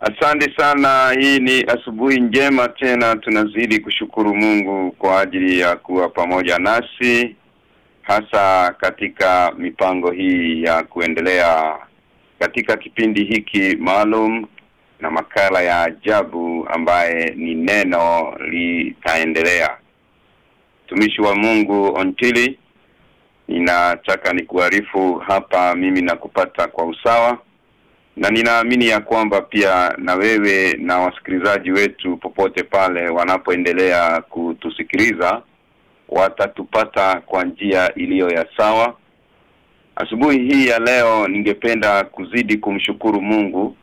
Asante sana. Hii ni asubuhi njema. Tena tunazidi kushukuru Mungu kwa ajili ya kuwa pamoja nasi hasa katika mipango hii ya kuendelea katika kipindi hiki maalum na makala ya ajabu ambaye ni neno litaendelea. Mtumishi wa Mungu Ontili ninataka nikuarifu hapa mimi nakupata kwa usawa na ninaamini ya kwamba pia na wewe na wasikilizaji wetu popote pale wanapoendelea kutusikiliza watatupata kwa njia iliyo ya sawa. Asubuhi hii ya leo ningependa kuzidi kumshukuru Mungu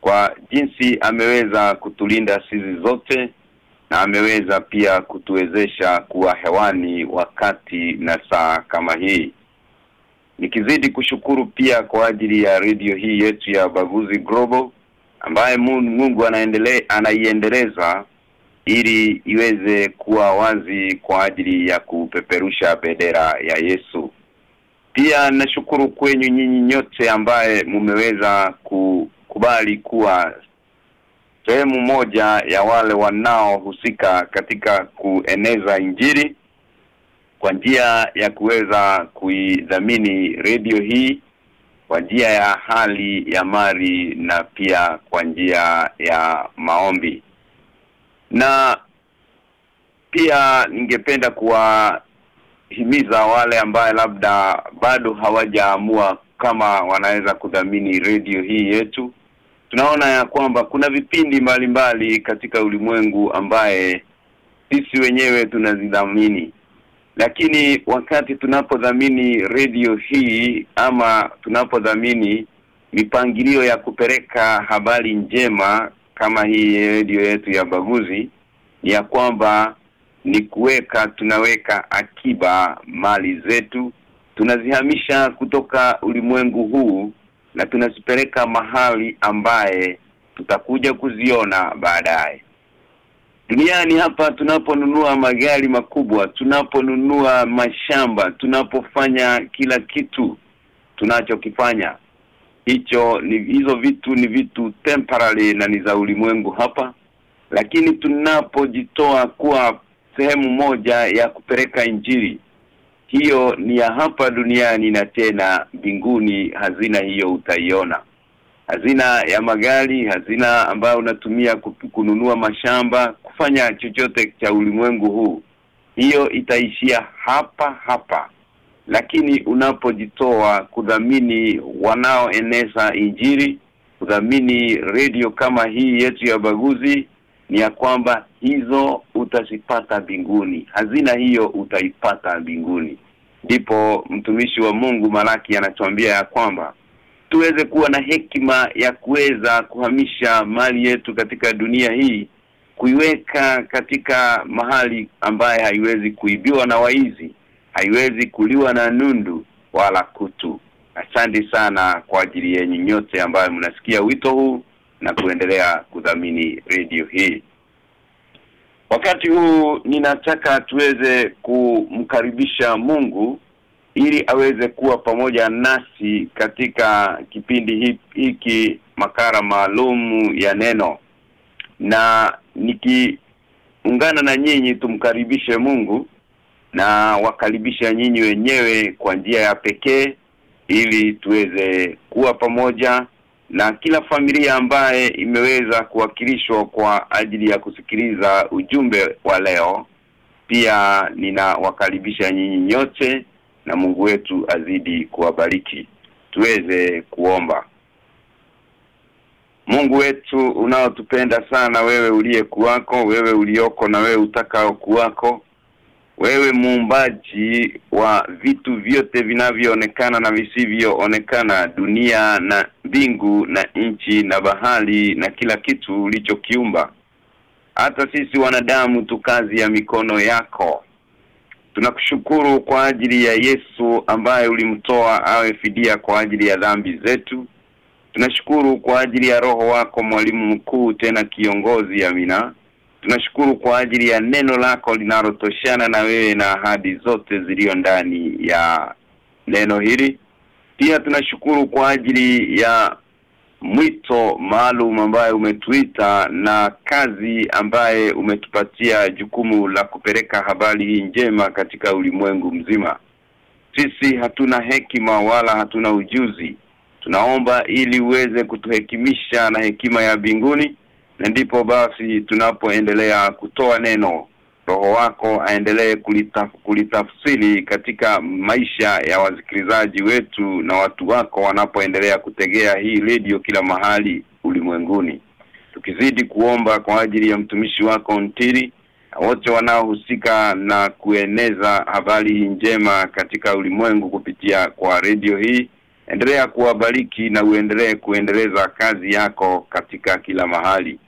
kwa jinsi ameweza kutulinda sisi zote na ameweza pia kutuwezesha kuwa hewani wakati na saa kama hii nikizidi kushukuru pia kwa ajili ya redio hii yetu ya Baguzi Global ambaye Mungu anaendelea anaiendeleza ili iweze kuwa wazi kwa ajili ya kupeperusha bendera ya Yesu. Pia nashukuru kwenyu nyinyi nyote ambaye mumeweza kukubali kuwa sehemu moja ya wale wanaohusika katika kueneza injili kwa njia ya kuweza kuidhamini redio hii kwa njia ya hali ya mali na pia kwa njia ya maombi. Na pia ningependa kuwahimiza wale ambaye labda bado hawajaamua kama wanaweza kudhamini redio hii yetu. Tunaona ya kwamba kuna vipindi mbalimbali mbali katika ulimwengu ambaye sisi wenyewe tunazidhamini lakini wakati tunapodhamini redio hii ama tunapodhamini mipangilio ya kupeleka habari njema kama hii redio yetu ya baguzi ni ya kwamba ni kuweka tunaweka akiba mali zetu. Tunazihamisha kutoka ulimwengu huu na tunazipeleka mahali ambaye tutakuja kuziona baadaye duniani hapa tunaponunua magari makubwa tunaponunua mashamba tunapofanya kila kitu tunachokifanya. Hicho ni hizo vitu ni vitu temporary na ni za ulimwengu hapa. Lakini tunapojitoa kuwa sehemu moja ya kupeleka injili hiyo ni ya hapa duniani na tena mbinguni hazina hiyo utaiona. Hazina ya magari hazina ambayo unatumia kununua mashamba kufanya chochote cha ulimwengu huu hiyo itaishia hapa hapa. Lakini unapojitoa kudhamini wanaoeneza injiri kudhamini redio kama hii yetu ya baguzi ni ya kwamba hizo utazipata mbinguni. Hazina hiyo utaipata mbinguni. Ndipo mtumishi wa Mungu Malaki anatuambia ya kwamba tuweze kuwa na hekima ya kuweza kuhamisha mali yetu katika dunia hii kuiweka katika mahali ambaye haiwezi kuibiwa na waizi haiwezi kuliwa na nundu wala kutu. Asante sana kwa ajili yenu nyote ambayo mnasikia wito huu na kuendelea kudhamini radio hii. Wakati huu ninataka tuweze kumkaribisha Mungu ili aweze kuwa pamoja nasi katika kipindi hiki makara maalumu ya neno. Na nikiungana na nyinyi tumkaribishe Mungu na wakaribisha nyinyi wenyewe kwa njia ya pekee ili tuweze kuwa pamoja na kila familia ambaye imeweza kuwakilishwa kwa ajili ya kusikiliza ujumbe wa leo. Pia ninawakaribisha nyinyi nyote na Mungu wetu azidi kuwabariki. Tuweze kuomba Mungu wetu unaotupenda sana wewe uliye kuwako wewe ulioko na wewe utakao kuwako wewe muumbaji wa vitu vyote vinavyoonekana na visivyoonekana dunia na mbingu na nchi na bahari na kila kitu ulichokiumba. Hata sisi wanadamu tu kazi ya mikono yako. Tunakushukuru kwa ajili ya Yesu ambaye ulimtoa awe fidia kwa ajili ya dhambi zetu tunashukuru kwa ajili ya roho wako mwalimu mkuu tena kiongozi amina tunashukuru kwa ajili ya neno lako linalotoshana na wewe na ahadi zote zilizo ndani ya neno hili pia tunashukuru kwa ajili ya mwito maalum ambaye umetuita na kazi ambaye umetupatia jukumu la kupeleka habari hii njema katika ulimwengu mzima. Sisi hatuna hekima wala hatuna ujuzi. Tunaomba ili uweze kutuhekimisha na hekima ya binguni na ndipo basi tunapoendelea kutoa neno. Roho wako aendelee kulitaf, kulitafsiri katika maisha ya wasikilizaji wetu na watu wako wanapoendelea kutegea hii redio kila mahali ulimwenguni. Tukizidi kuomba kwa ajili ya mtumishi wako Ntiri na wote wanaohusika na kueneza habari hii njema katika ulimwengu kupitia kwa redio hii endelea kuwabariki na uendelee kuendeleza kazi yako katika kila mahali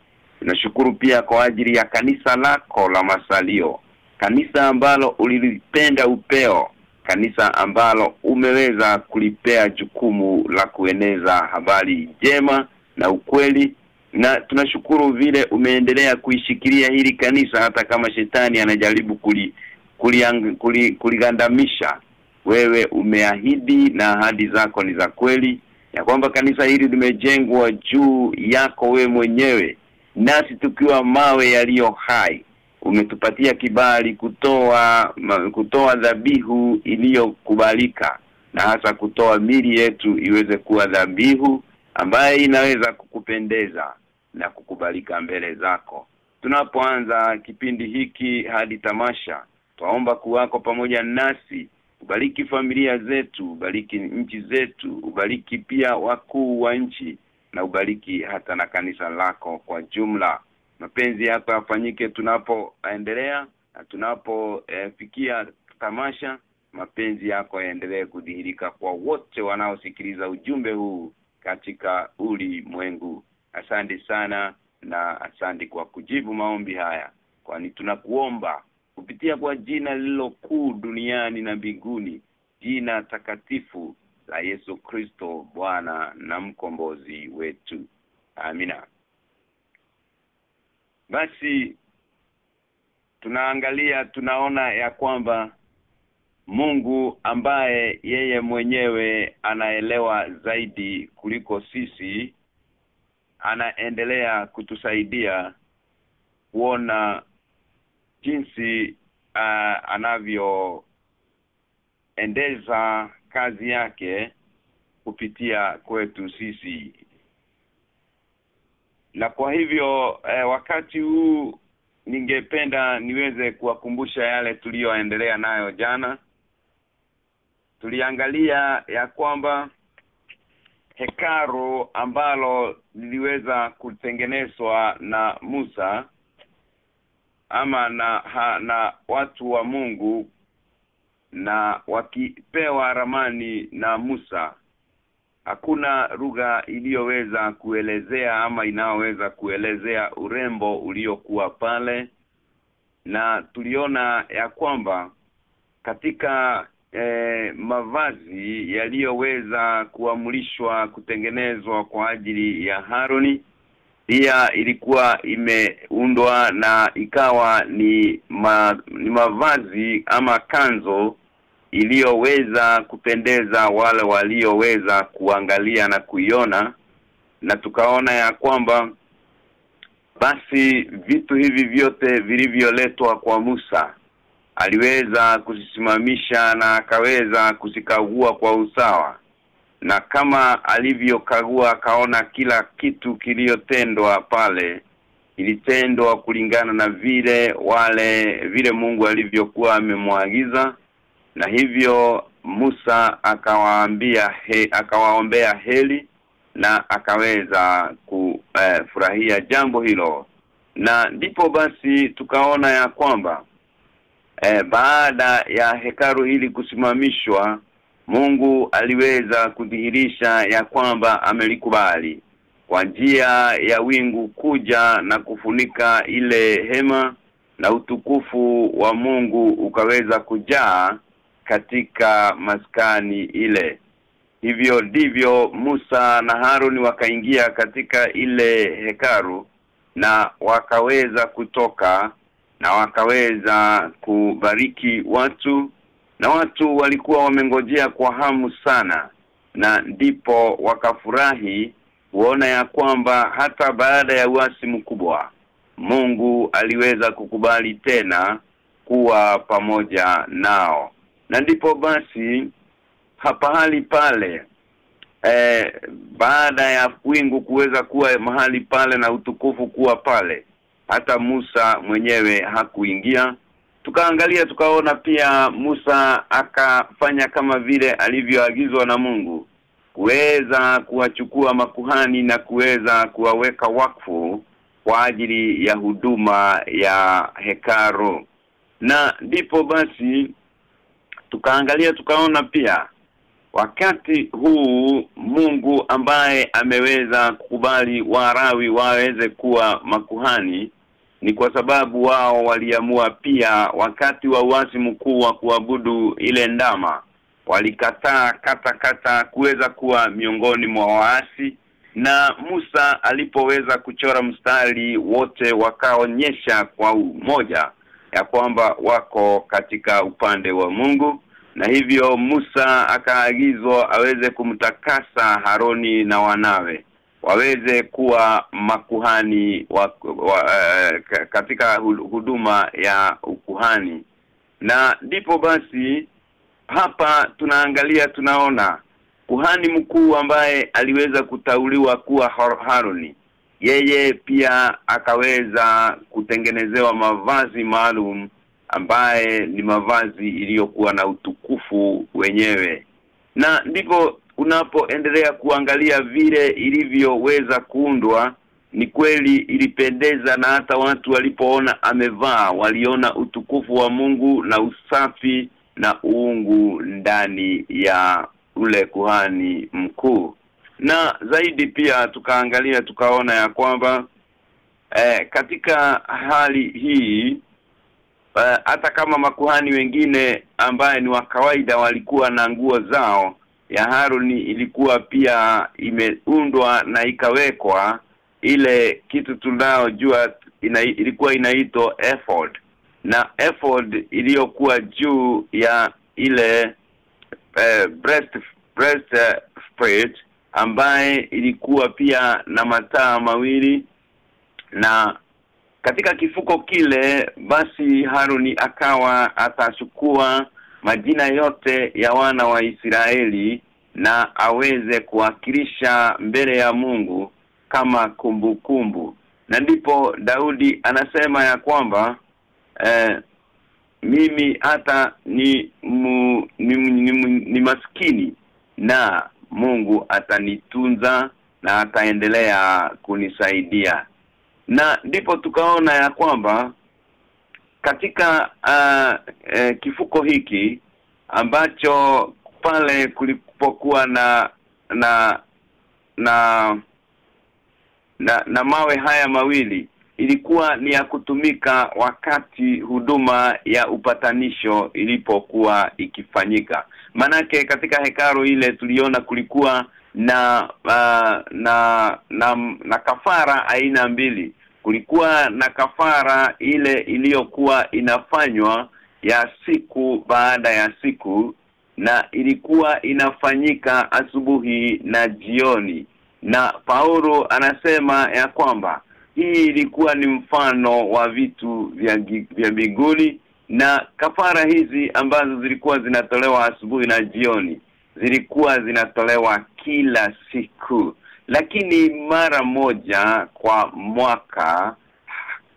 Tunashukuru pia kwa ajili ya kanisa lako la masalio. Kanisa ambalo ulilipenda upeo, kanisa ambalo umeweza kulipea jukumu la kueneza habari njema na ukweli na tunashukuru vile umeendelea kuishikilia hili kanisa hata kama shetani anajaribu kuli kuligandamisha kuli, kuli wewe umeahidi na ahadi zako ni za kweli ya kwamba kanisa hili limejengwa juu yako we mwenyewe nasi tukiwa mawe yaliyo hai. Umetupatia kibali kutoa ma, kutoa dhabihu iliyokubalika na hasa kutoa mili yetu iweze kuwa dhabihu ambaye inaweza kukupendeza na kukubalika mbele zako. Tunapoanza kipindi hiki hadi tamasha twaomba kuwako pamoja nasi ubariki familia zetu ubariki nchi zetu ubariki pia wakuu wa nchi na ubariki hata na kanisa lako kwa jumla. Mapenzi yako yafanyike tunapoendelea na tunapofikia e, tamasha mapenzi yako yaendelee kudhihirika kwa wote wanaosikiliza ujumbe huu katika ulimwengu. Asante sana na asante kwa kujibu maombi haya kwani tunakuomba kupitia kwa jina lililokuu duniani na mbinguni jina takatifu la Yesu Kristo Bwana na mkombozi wetu. Amina. Basi tunaangalia tunaona ya kwamba Mungu ambaye yeye mwenyewe anaelewa zaidi kuliko sisi anaendelea kutusaidia kuona jinsi uh, anavyoendeza kazi yake kupitia kwetu sisi. Na kwa hivyo eh, wakati huu ningependa niweze kuwakumbusha yale tuliyoendelea nayo jana. Tuliangalia ya kwamba hekaru ambalo liliweza kutengenezwa na Musa ama na ha, na watu wa Mungu na wakipewa ramani na Musa. Hakuna lugha iliyoweza kuelezea ama inayoweza kuelezea urembo uliokuwa pale. Na tuliona ya kwamba katika e, mavazi yaliyoweza kuamrishwa kutengenezwa kwa ajili ya Haroni pia ilikuwa imeundwa na ikawa ni ma, ni mavazi ama kanzo iliyoweza kupendeza wale walioweza kuangalia na kuiona. Na tukaona ya kwamba basi vitu hivi vyote vilivyoletwa kwa Musa aliweza kusisimamisha na akaweza kusikagua kwa usawa na kama alivyokagua akaona kila kitu kiliyotendwa pale ilitendwa kulingana na vile wale vile Mungu alivyokuwa amemwaagiza na hivyo Musa akawaambia he, akawaombea heli na akaweza kufurahia eh, jambo hilo. Na ndipo basi tukaona ya kwamba eh, baada ya hekaru hili kusimamishwa Mungu aliweza kudhihirisha ya kwamba amelikubali. Kwa njia ya wingu kuja na kufunika ile hema na utukufu wa Mungu ukaweza kujaa katika maskani ile. Hivyo ndivyo Musa na Haruni wakaingia katika ile hekaru na wakaweza kutoka na wakaweza kubariki watu na watu walikuwa wamengojea kwa hamu sana na ndipo wakafurahi kuona ya kwamba hata baada ya uasi mkubwa Mungu aliweza kukubali tena kuwa pamoja nao. Na ndipo basi hapahali pale eh, baada ya wingu kuweza kuwa mahali pale na utukufu kuwa pale hata Musa mwenyewe hakuingia tukaangalia tukaona pia Musa akafanya kama vile alivyoagizwa na Mungu. Kuweza kuwachukua makuhani na kuweza kuwaweka wakfu kwa ajili ya huduma ya hekaro na ndipo basi tukaangalia tukaona pia wakati huu Mungu ambaye ameweza kukubali Warawi waweze kuwa makuhani ni kwa sababu wao waliamua pia wakati wa uasi mkuu wa kuabudu ile ndama walikataa kata kata kuweza kuwa miongoni mwa waasi. Na Musa alipoweza kuchora mstari wote wakaonyesha kwa umoja ya kwamba wako katika upande wa Mungu. Na hivyo Musa akaagizwa aweze kumtakasa Haroni na wanawe waweze kuwa makuhani wa, wa, uh, katika huduma ya ukuhani. Na ndipo basi hapa tunaangalia tunaona kuhani mkuu ambaye aliweza kutauliwa kuwa Haruni yeye pia akaweza kutengenezewa mavazi maalum ambaye ni mavazi iliyokuwa na utukufu wenyewe. Na ndipo unapoendelea kuangalia vile ilivyoweza kuundwa ni kweli ilipendeza na hata watu walipoona amevaa waliona utukufu wa Mungu na usafi na uungu ndani ya ule kuhani mkuu. Na zaidi pia tukaangalia tukaona ya kwamba eh, katika hali hii eh, hata kama makuhani wengine ambaye ni wa kawaida walikuwa na nguo zao ya Haruni ilikuwa pia imeundwa na ikawekwa ile kitu tunayojua ina, ilikuwa inaitwa effort na effort iliyokuwa juu ya ile eh, breast breast uh, spread ambaye ilikuwa pia na mataa mawili. Na katika kifuko kile basi Haruni akawa atachukua majina yote ya wana wa Israeli na aweze kuwakilisha mbele ya Mungu kama kumbukumbu kumbu. na ndipo Daudi anasema ya kwamba eh, mimi hata ni, mu, ni, ni, ni, ni maskini na Mungu atanitunza na ataendelea kunisaidia na ndipo tukaona ya kwamba katika uh, eh, kifuko hiki ambacho pale kulipokuwa na na na na, na mawe haya mawili ilikuwa ni ya kutumika wakati huduma ya upatanisho ilipokuwa ikifanyika. Manake katika hekaru ile tuliona kulikuwa na uh, na na na kafara aina mbili kulikuwa na kafara ile iliyokuwa inafanywa ya siku baada ya siku na ilikuwa inafanyika asubuhi na jioni. Na Paulo anasema ya kwamba hii ilikuwa ni mfano wa vitu vya vya mbinguni na kafara hizi ambazo zilikuwa zinatolewa asubuhi na jioni zilikuwa zinatolewa kila siku lakini mara moja kwa mwaka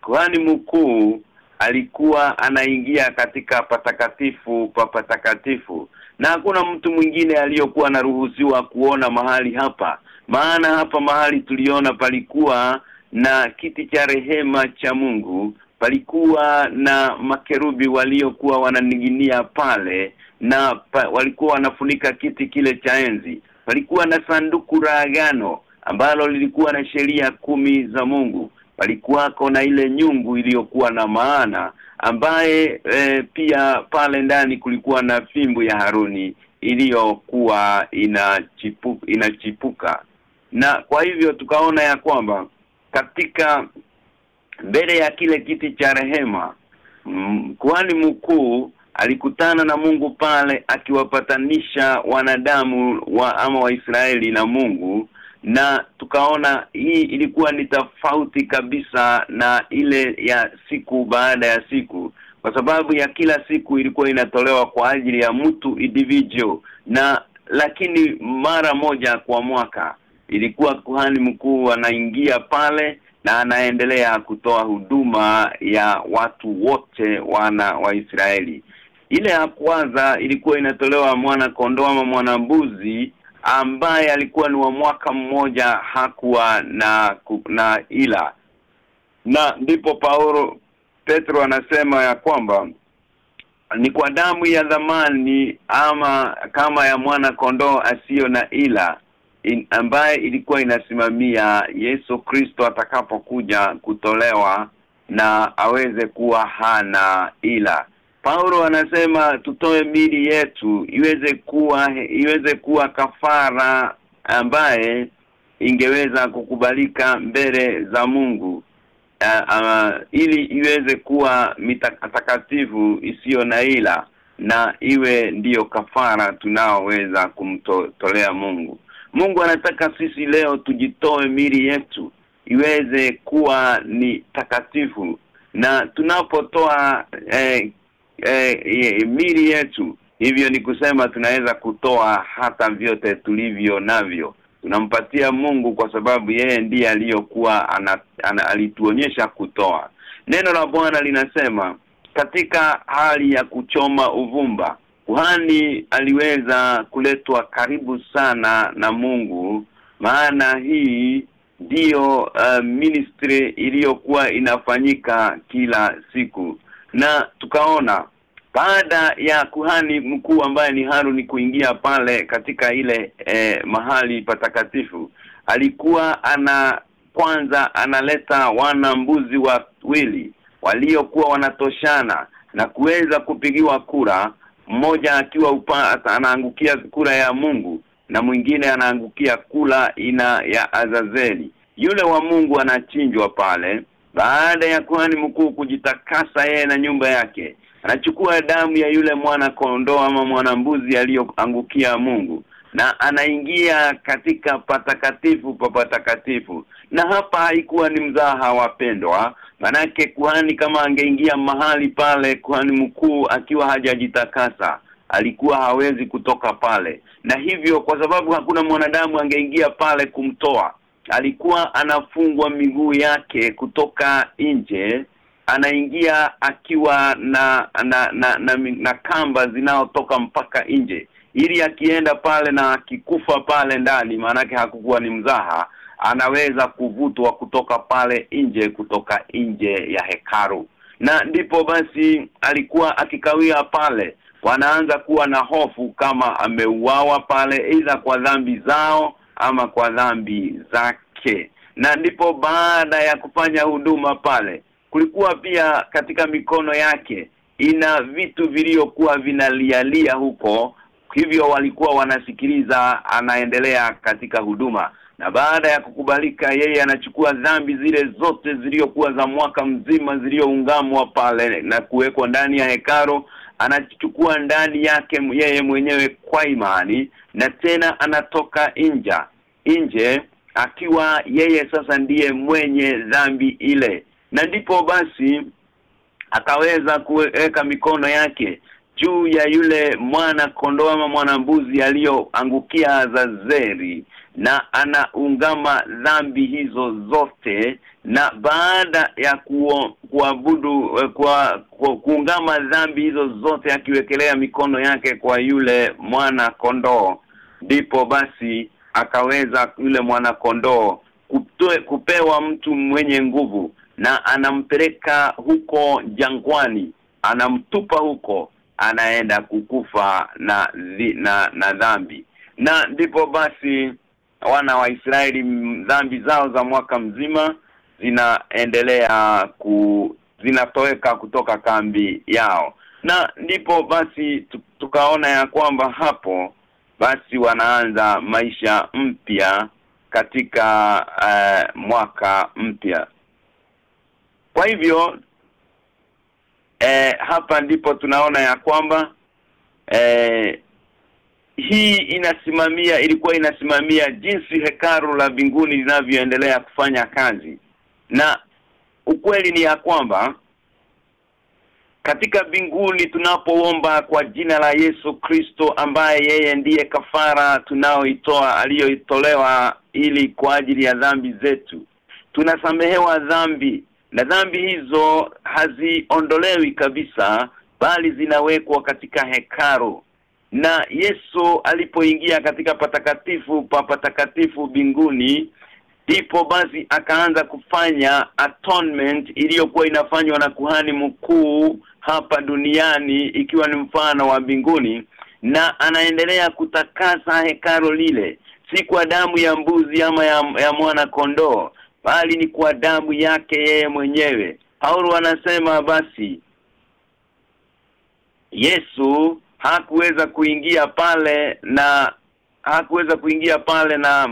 kuhani mkuu alikuwa anaingia katika patakatifu pa patakatifu. Na hakuna mtu mwingine aliyokuwa anaruhusiwa kuona mahali hapa. Maana hapa mahali tuliona palikuwa na kiti cha rehema cha Mungu. Palikuwa na makerubi waliokuwa wananinginia pale na pa, walikuwa wanafunika kiti kile cha enzi. Palikuwa na sanduku la agano ambalo lilikuwa na sheria kumi za Mungu. Palikuwako na ile nyungu iliyokuwa na maana ambaye e, pia pale ndani kulikuwa na fimbo ya Haruni iliyokuwa inachipu, inachipuka. Na kwa hivyo tukaona ya kwamba katika mbele ya kile kiti cha rehema kuhani mkuu alikutana na Mungu pale akiwapatanisha wanadamu wa ama Waisraeli na Mungu na tukaona hii ilikuwa ni tofauti kabisa na ile ya siku baada ya siku kwa sababu ya kila siku ilikuwa inatolewa kwa ajili ya mtu individual na lakini mara moja kwa mwaka ilikuwa kuhani mkuu anaingia pale na anaendelea kutoa huduma ya watu wote wana wa Israeli. Ile ya kwanza ilikuwa inatolewa mwana kondoo ama mwana mbuzi ambaye alikuwa ni wa mwaka mmoja hakuwa na na ila. Na ndipo Paulo Petro anasema ya kwamba ni kwa damu ya dhamani ama kama ya mwana kondoo asiyo na ila in, ambaye ilikuwa inasimamia Yesu Kristo atakapokuja kutolewa na aweze kuwa hana ila Paulo anasema tutoe mili yetu iweze kuwa iweze kuwa kafara ambaye ingeweza kukubalika mbele za Mungu uh, uh, ili iweze kuwa mitakatifu isiyo na ila na iwe ndiyo kafara tunaoweza kumtolea Mungu. Mungu anataka sisi leo tujitoe mili yetu iweze kuwa ni takatifu na tunapotoa eh, eh, mili yetu hivyo ni kusema tunaweza kutoa hata vyote tulivyo navyo. Tunampatia Mungu kwa sababu yeye ndiye aliyokuwa alituonyesha kutoa. Neno la Bwana linasema katika hali ya kuchoma uvumba kuhani aliweza kuletwa karibu sana na Mungu maana hii ndiyo uh, ministry iliyokuwa inafanyika kila siku na tukaona baada ya kuhani mkuu ambaye ni Haruni kuingia pale katika ile eh, mahali patakatifu alikuwa ana kwanza analeta wana mbuzi wawili waliokuwa wanatoshana na kuweza kupigiwa kura mmoja akiwa upata anaangukia kura ya Mungu na mwingine anaangukia kula ina ya Azazeli. Yule wa Mungu anachinjwa pale baada ya kuhani mkuu kujitakasa yeye na nyumba yake anachukua damu ya yule mwana kondoo ama mwana mbuzi aliyoangukia Mungu na anaingia katika patakatifu pa patakatifu. Na hapa haikuwa ni mzaha wapendwa manake kuhani kama angeingia mahali pale kuhani mkuu akiwa hajajitakasa alikuwa hawezi kutoka pale. Na hivyo kwa sababu hakuna mwanadamu angeingia pale kumtoa alikuwa anafungwa miguu yake kutoka nje anaingia akiwa na na na, na, na, na kamba zinaotoka mpaka nje. Ili akienda pale na akikufa pale ndani maanake hakukuwa ni mzaha anaweza kuvutwa kutoka pale nje kutoka nje ya hekaru na ndipo basi alikuwa akikawia pale. Wanaanza kuwa na hofu kama ameuawa pale aidha kwa dhambi zao ama kwa dhambi zake. Na ndipo baada ya kufanya huduma pale kulikuwa pia katika mikono yake ina vitu vilivyokuwa vinalialia huko hivyo walikuwa wanasikiliza anaendelea katika huduma. Na baada ya kukubalika yeye anachukua dhambi zile zote zilizokuwa za mwaka mzima zilizoungamwa pale na kuwekwa ndani ya hekaro anachukua ndani yake yeye mwenyewe kwa imani na tena anatoka inja nje akiwa yeye sasa ndiye mwenye dhambi ile. Na ndipo basi akaweza kuweka mikono yake juu ya yule mwana kondoo ama mwana mbuzi aliyoangukia Zazeri na anaungama dhambi hizo zote na baada ya kuabudu kwa, kwa kuungama dhambi hizo zote akiwekelea mikono yake kwa yule mwana kondoo ndipo basi akaweza yule mwana kondoo kupewa mtu mwenye nguvu na anampeleka huko jangwani anamtupa huko anaenda kukufa na na, na dhambi. Na ndipo basi wana wa Israeli dhambi zao za mwaka mzima zinaendelea ku zinatoweka kutoka kambi yao. Na ndipo basi tukaona ya kwamba hapo basi wanaanza maisha mpya katika uh, mwaka mpya. Kwa hivyo eh, hapa ndipo tunaona ya kwamba eh, hii inasimamia ilikuwa inasimamia jinsi hekaru la mbinguni linavyoendelea kufanya kazi na ukweli ni ya kwamba katika binguni tunapoomba kwa jina la Yesu Kristo ambaye yeye ndiye kafara tunaoitoa aliyoitolewa ili kwa ajili ya dhambi zetu tunasamehewa dhambi na dhambi hizo haziondolewi kabisa bali zinawekwa katika hekaru. Na Yesu alipoingia katika patakatifu pa patakatifu binguni ndipo basi akaanza kufanya atonement iliyokuwa inafanywa na kuhani mkuu hapa duniani ikiwa ni mfano wa mbinguni na anaendelea kutakasa hekaro lile. Si kwa damu ya mbuzi ama ya, ya mwana kondoo bali ni kwa damu yake yeye mwenyewe. Paulo anasema basi Yesu hakuweza kuingia pale na hakuweza kuingia pale na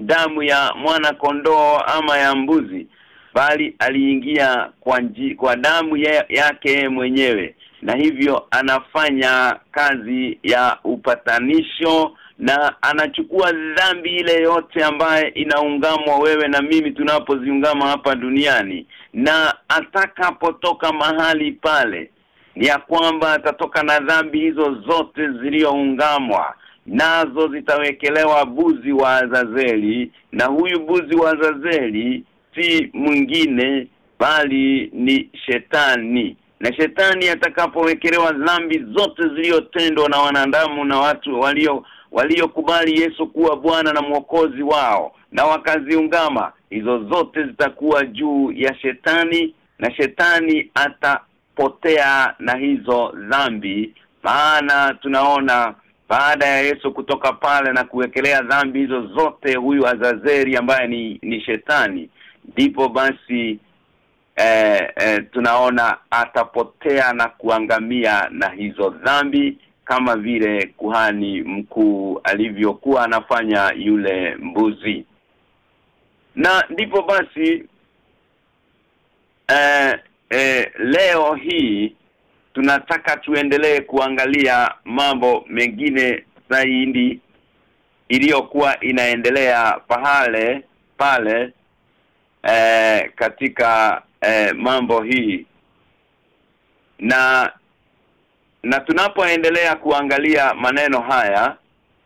damu ya mwana kondoo ama ya mbuzi bali aliingia kwa nji, kwa damu ya, yake mwenyewe na hivyo anafanya kazi ya upatanisho na anachukua dhambi ile yote ambaye inaungamwa wewe na mimi tunapoziungama hapa duniani na atakapotoka mahali pale ni ya kwamba atatoka na dhambi hizo zote zilizoungamwa nazo zitawekelewa buzi wa Azazeli na huyu buzi wa Azazeli si mwingine bali ni shetani. Na shetani atakapowekelewa dhambi zote zilizotendwa na wanadamu na watu walio waliokubali Yesu kuwa Bwana na Mwokozi wao na wakaziungama hizo zote zitakuwa juu ya shetani na shetani atapotea na hizo dhambi. Maana tunaona baada ya Yesu kutoka pale na kuwekelea dhambi hizo zote huyu Azazeri ambaye ni ni shetani ndipo basi eh, eh, tunaona atapotea na kuangamia na hizo dhambi kama vile kuhani mkuu alivyokuwa anafanya yule mbuzi. Na ndipo basi eh, eh, leo hii tunataka tuendelee kuangalia mambo mengine zaidi iliyokuwa inaendelea pahale pale eh, katika eh, mambo hii. Na na tunapoendelea kuangalia maneno haya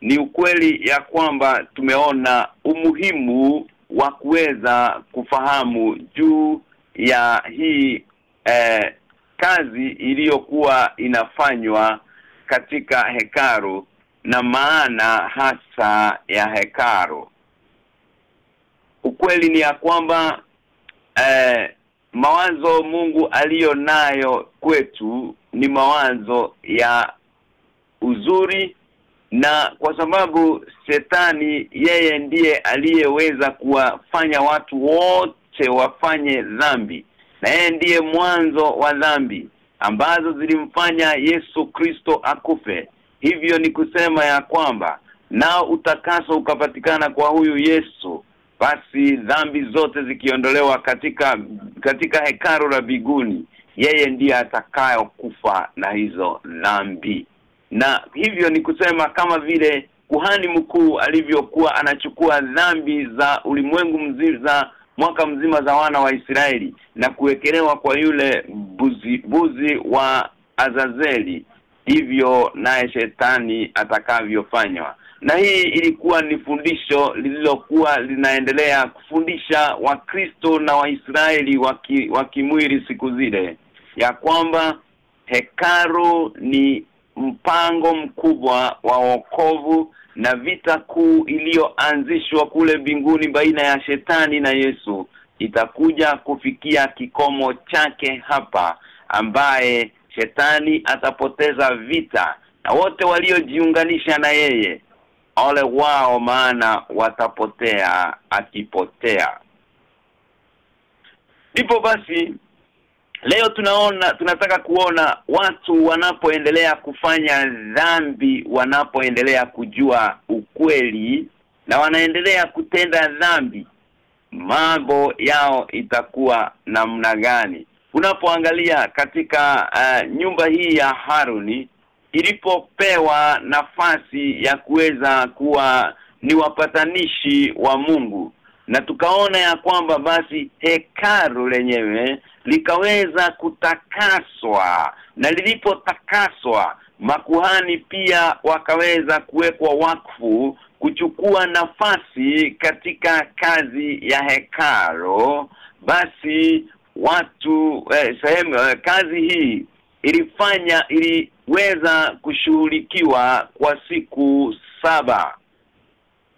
ni ukweli ya kwamba tumeona umuhimu wa kuweza kufahamu juu ya hii eh, kazi iliyokuwa inafanywa katika hekaru na maana hasa ya hekaru ukweli ni ya kwamba eh, mawazo Mungu aliyo nayo kwetu ni mawazo ya uzuri na kwa sababu shetani yeye ndiye aliyeweza kuwafanya watu wote wafanye dhambi na yeye ndiye mwanzo wa dhambi ambazo zilimfanya Yesu Kristo akufe. Hivyo ni kusema ya kwamba nao utakaso ukapatikana kwa huyu Yesu basi dhambi zote zikiondolewa katika katika hekaru la biguni yeye ndiye atakayo kufa na hizo dhambi. Na hivyo ni kusema kama vile kuhani mkuu alivyokuwa anachukua dhambi za ulimwengu mzima mwaka mzima za wana wa Israeli na kuwekelewa kwa yule buzi, buzi wa Azazeli hivyo naye shetani atakavyofanywa. Na hii ilikuwa ni fundisho lililokuwa linaendelea kufundisha wakristo na waisraeli wa kimwili siku zile ya kwamba hekaru ni mpango mkubwa wa wokovu na vita kuu iliyoanzishwa kule mbinguni baina ya shetani na Yesu itakuja kufikia kikomo chake hapa ambaye shetani atapoteza vita na wote waliojiunganisha na yeye ole wao maana watapotea akipotea. Ndipo basi leo tunaona tunataka kuona watu wanapoendelea kufanya dhambi wanapoendelea kujua ukweli na wanaendelea kutenda dhambi mambo yao itakuwa namna gani? Unapoangalia katika uh, nyumba hii ya Haruni ilipopewa nafasi ya kuweza kuwa ni wapatanishi wa Mungu na tukaona ya kwamba basi hekaru lenyewe likaweza kutakaswa. Na lilipotakaswa makuhani pia wakaweza kuwekwa wakfu kuchukua nafasi katika kazi ya hekaro basi watu eh, sehemu eh, kazi hii ilifanya iliweza kushughulikiwa kwa siku saba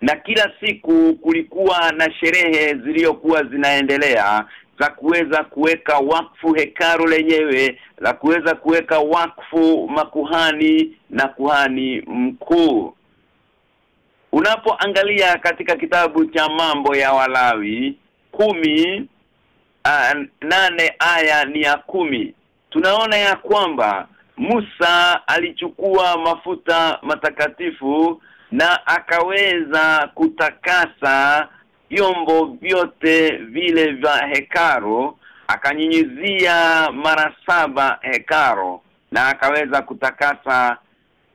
na kila siku kulikuwa na sherehe zilizokuwa zinaendelea za kuweza kuweka wakfu hekaru lenyewe la kuweza kuweka wakfu makuhani na kuhani mkuu. Unapoangalia katika kitabu cha mambo ya Walawi kumi uh, nane aya ni ya kumi tunaona ya kwamba Musa alichukua mafuta matakatifu na akaweza kutakasa vyombo vyote vile vya hekaro akanyunyizia mara saba hekaro na akaweza kutakasa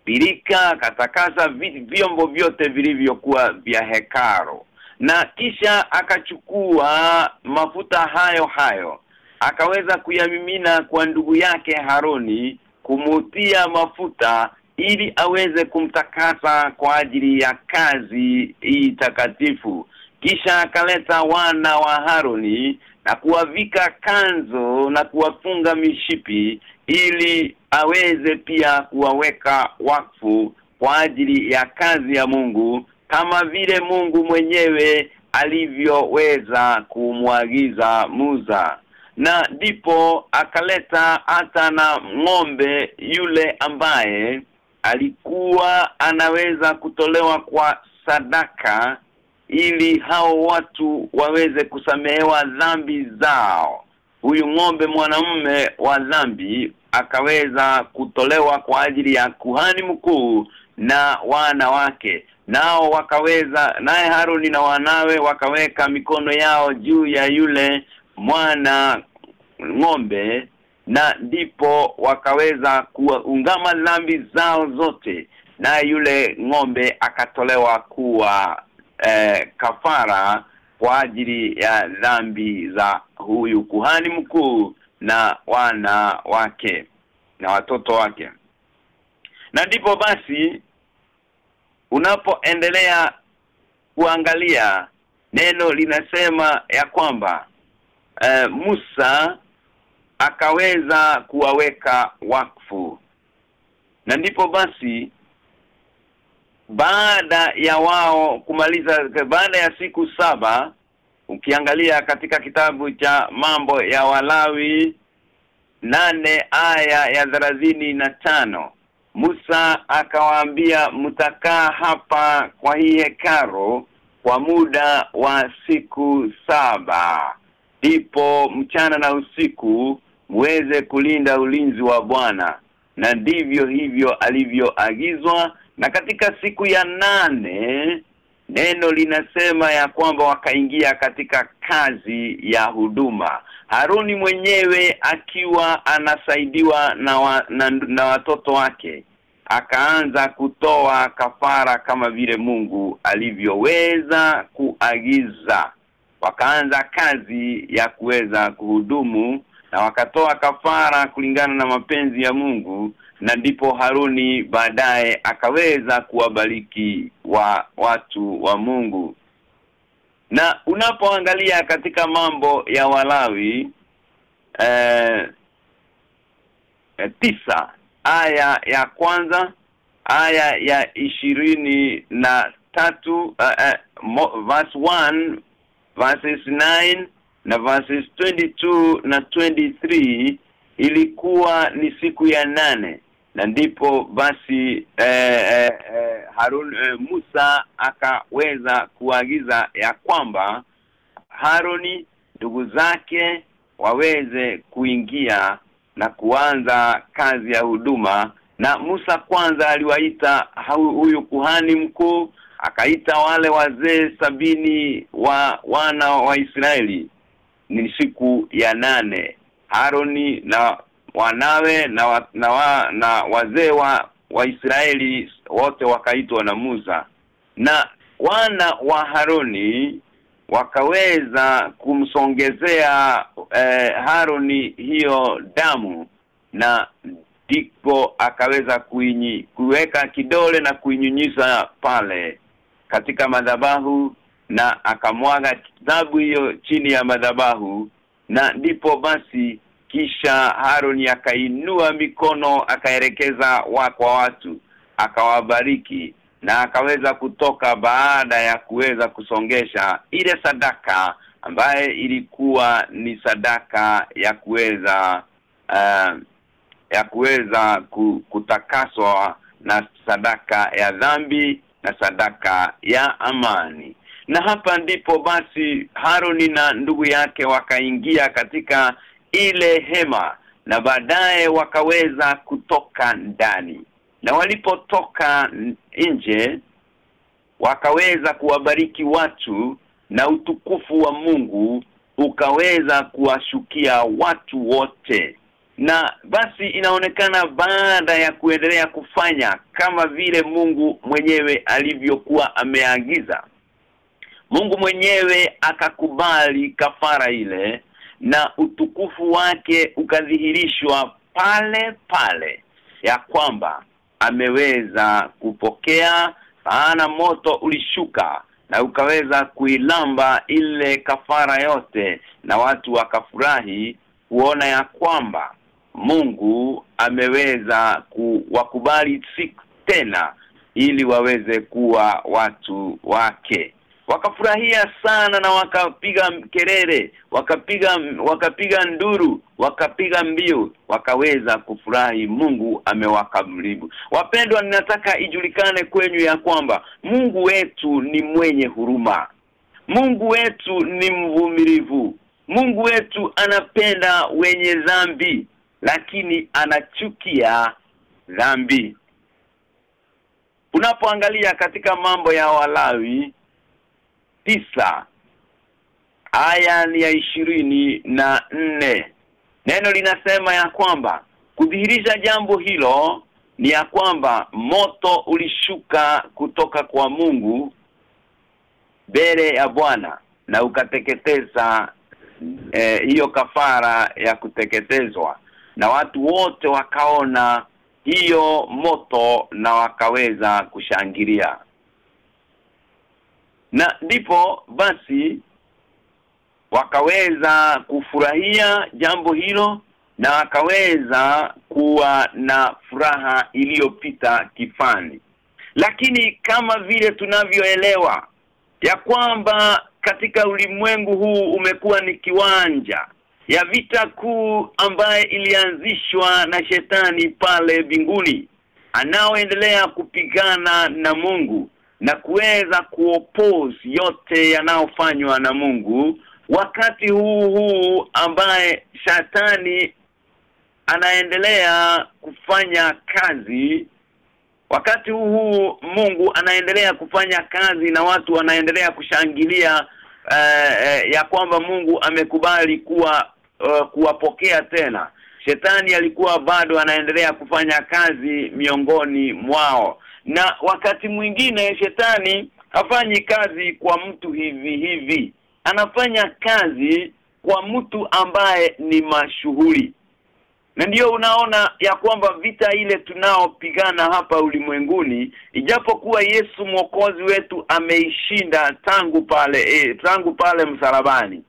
birika akatakasa vyombo vyote vilivyokuwa vya hekaro na kisha akachukua mafuta hayo hayo akaweza kuyamimina kwa ndugu yake Haroni kumutia mafuta ili aweze kumtakasa kwa ajili ya kazi hii takatifu. Kisha akaleta wana wa Haruni na kuwavika kanzo na kuwafunga mishipi ili aweze pia kuwaweka wakfu kwa ajili ya kazi ya Mungu kama vile Mungu mwenyewe alivyoweza kumwagiza Musa. Na ndipo akaleta hata na ng'ombe yule ambaye alikuwa anaweza kutolewa kwa sadaka ili hao watu waweze kusamehewa dhambi zao. Huyu ng'ombe mwanamume wa dhambi akaweza kutolewa kwa ajili ya kuhani mkuu na wanawake nao wakaweza naye Haruni na wanawe wakaweka mikono yao juu ya yule mwana ng'ombe na ndipo wakaweza kuungama dhambi zao zote na yule ng'ombe akatolewa kuwa eh, kafara kwa ajili ya dhambi za huyu kuhani mkuu na wana wake na watoto wake. Na ndipo basi unapoendelea kuangalia neno linasema ya kwamba eh, Musa akaweza kuwaweka wakfu. Na ndipo basi baada ya wao kumaliza baada ya siku saba ukiangalia katika kitabu cha mambo ya Walawi nane aya ya thelathini na tano Musa akawaambia mtakaa hapa kwa hii hekaro kwa muda wa siku saba. Ndipo mchana na usiku muweze kulinda ulinzi wa Bwana. Na ndivyo hivyo alivyoagizwa na katika siku ya nane neno linasema ya kwamba wakaingia katika kazi ya huduma. Haruni mwenyewe akiwa anasaidiwa na, wa, na, na watoto wake akaanza kutoa kafara kama vile Mungu alivyoweza kuagiza. Wakaanza kazi ya kuweza kuhudumu na wakatoa kafara kulingana na mapenzi ya Mungu na ndipo Haruni baadaye akaweza kuwabariki wa watu wa Mungu. Na unapoangalia katika mambo ya Walawi eh, eh, tisa aya ya kwanza aya ya ishirini na tatu uh, uh, verse 1 verses 9 na verses 22 na 23 ilikuwa ni siku ya nane. Na ndipo basi eh, eh, eh, Harun eh, Musa akaweza kuagiza ya kwamba Haroni ndugu zake waweze kuingia na kuanza kazi ya huduma. Na Musa kwanza aliwaita huyu kuhani mkuu akaita wale wazee sabini wa wana wa Israeli ni siku ya nane. Haroni na wanawe na wa, na, wa, na wazee wa Waisraeli wote wakaitwa na Musa. Na wana wa Haroni wakaweza kumsongezea eh, Haroni hiyo damu na ndipo akaweza kuinyi kuweka kidole na kuinyunyiza pale katika madhabahu na akamwaga dhabu hiyo chini ya madhabahu na ndipo basi kisha Haroni akainua mikono akaelekeza wa kwa watu akawabariki na akaweza kutoka baada ya kuweza kusongesha ile sadaka ambaye ilikuwa ni sadaka ya kuweza uh, ya kuweza kutakaswa na sadaka ya dhambi na sadaka ya amani na hapa ndipo basi Haroni na ndugu yake wakaingia katika ile hema na baadaye wakaweza kutoka ndani. Na walipotoka nje wakaweza kuwabariki watu na utukufu wa Mungu ukaweza kuwashukia watu wote. Na basi inaonekana baada ya kuendelea kufanya kama vile Mungu mwenyewe alivyokuwa ameagiza Mungu mwenyewe akakubali kafara ile na utukufu wake ukadhihirishwa pale pale ya kwamba ameweza kupokea maana moto ulishuka na ukaweza kuilamba ile kafara yote na watu wakafurahi kuona ya kwamba Mungu ameweza kuwakubali siku tena ili waweze kuwa watu wake wakafurahia sana na wakapiga kelele wakapiga wakapiga nduru wakapiga mbio wakaweza kufurahi. Mungu amewakamlibu wapendwa ninataka ijulikane kwenyu ya kwamba Mungu wetu ni mwenye huruma. Mungu wetu ni mvumilivu. Mungu wetu anapenda wenye dhambi lakini anachukia dhambi. Unapoangalia katika mambo ya Walawi tisa. Aya ni ya ishirini na nne. Neno linasema ya kwamba kudhihirisha jambo hilo ni ya kwamba moto ulishuka kutoka kwa Mungu mbele ya Bwana na ukateketeza eh, hiyo kafara ya kuteketezwa. Na watu wote wakaona hiyo moto na wakaweza kushangilia na ndipo basi wakaweza kufurahia jambo hilo na wakaweza kuwa na furaha iliyopita kifani. Lakini kama vile tunavyoelewa ya kwamba katika ulimwengu huu umekuwa ni kiwanja ya vita kuu ambaye ilianzishwa na shetani pale binguni anaoendelea kupigana na Mungu na kuweza kuoppose yote yanayofanywa na Mungu wakati huu huu ambaye shatani anaendelea kufanya kazi. Wakati huu huu Mungu anaendelea kufanya kazi na watu wanaendelea kushangilia uh, ya kwamba Mungu amekubali kuwa uh, kuwapokea tena. Shetani alikuwa bado anaendelea kufanya kazi miongoni mwao na wakati mwingine shetani hafanyi kazi kwa mtu hivi hivi. Anafanya kazi kwa mtu ambaye ni mashuhuri. Na ndiyo unaona ya kwamba vita ile tunaopigana hapa ulimwenguni ijapokuwa Yesu mwokozi wetu ameishinda tangu pale eh, tangu pale msalabani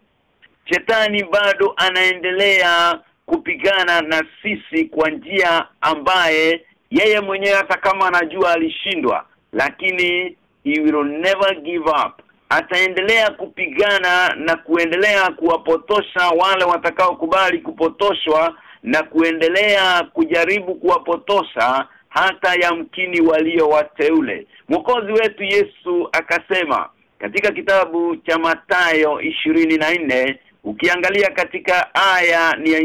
Shetani bado anaendelea kupigana na sisi kwa njia ambaye yeye mwenyewe hata kama anajua alishindwa lakini he will never give up. Ataendelea kupigana na kuendelea kuwapotosha wale watakaokubali kupotoshwa na kuendelea kujaribu kuwapotosha hata yamkini walio wateule. Mwokozi wetu Yesu akasema katika kitabu cha Matayo nne ukiangalia katika aya ni ya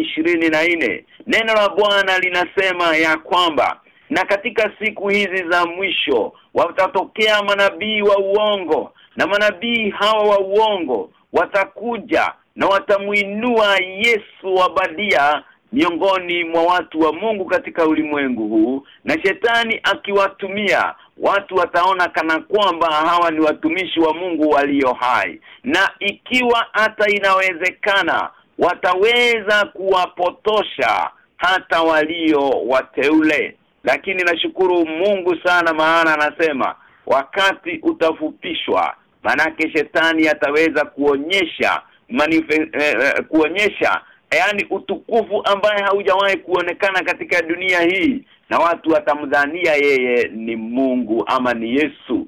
nne neno la Bwana linasema ya kwamba na katika siku hizi za mwisho watatokea manabii wa uongo na manabii hawa wa uongo watakuja na watamuinua Yesu wa badia miongoni mwa watu wa Mungu katika ulimwengu huu na shetani akiwatumia watu wataona kana kwamba hawa ni watumishi wa Mungu walio hai. Na ikiwa hata inawezekana wataweza kuwapotosha hata walio wateule lakini nashukuru Mungu sana maana anasema wakati utafupishwa manake shetani ataweza kuonyesha manife, eh, eh, kuonyesha yani utukufu ambaye haujawahi kuonekana katika dunia hii na watu watamdhania yeye ni Mungu ama ni Yesu.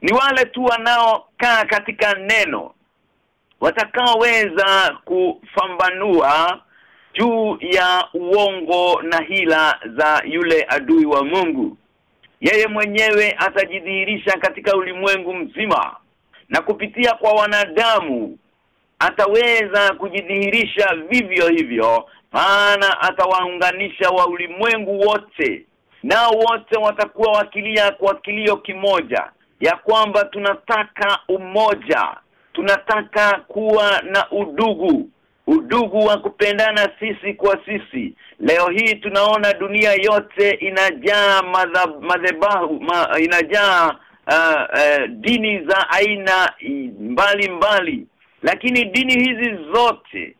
Ni wale tu wanaokaa katika neno watakaoweza kufambanua juu ya uongo na hila za yule adui wa Mungu. Yeye mwenyewe atajidhihirisha katika ulimwengu mzima na kupitia kwa wanadamu ataweza kujidhihirisha vivyo hivyo maana atawaunganisha wa ulimwengu wote nao wote watakuwa wakilia kwa kilio kimoja ya kwamba tunataka umoja tunataka kuwa na udugu udugu wa kupendana sisi kwa sisi. Leo hii tunaona dunia yote inajaa madhabahu ma, inajaa uh, uh, dini za aina mbalimbali mbali. Lakini dini hizi zote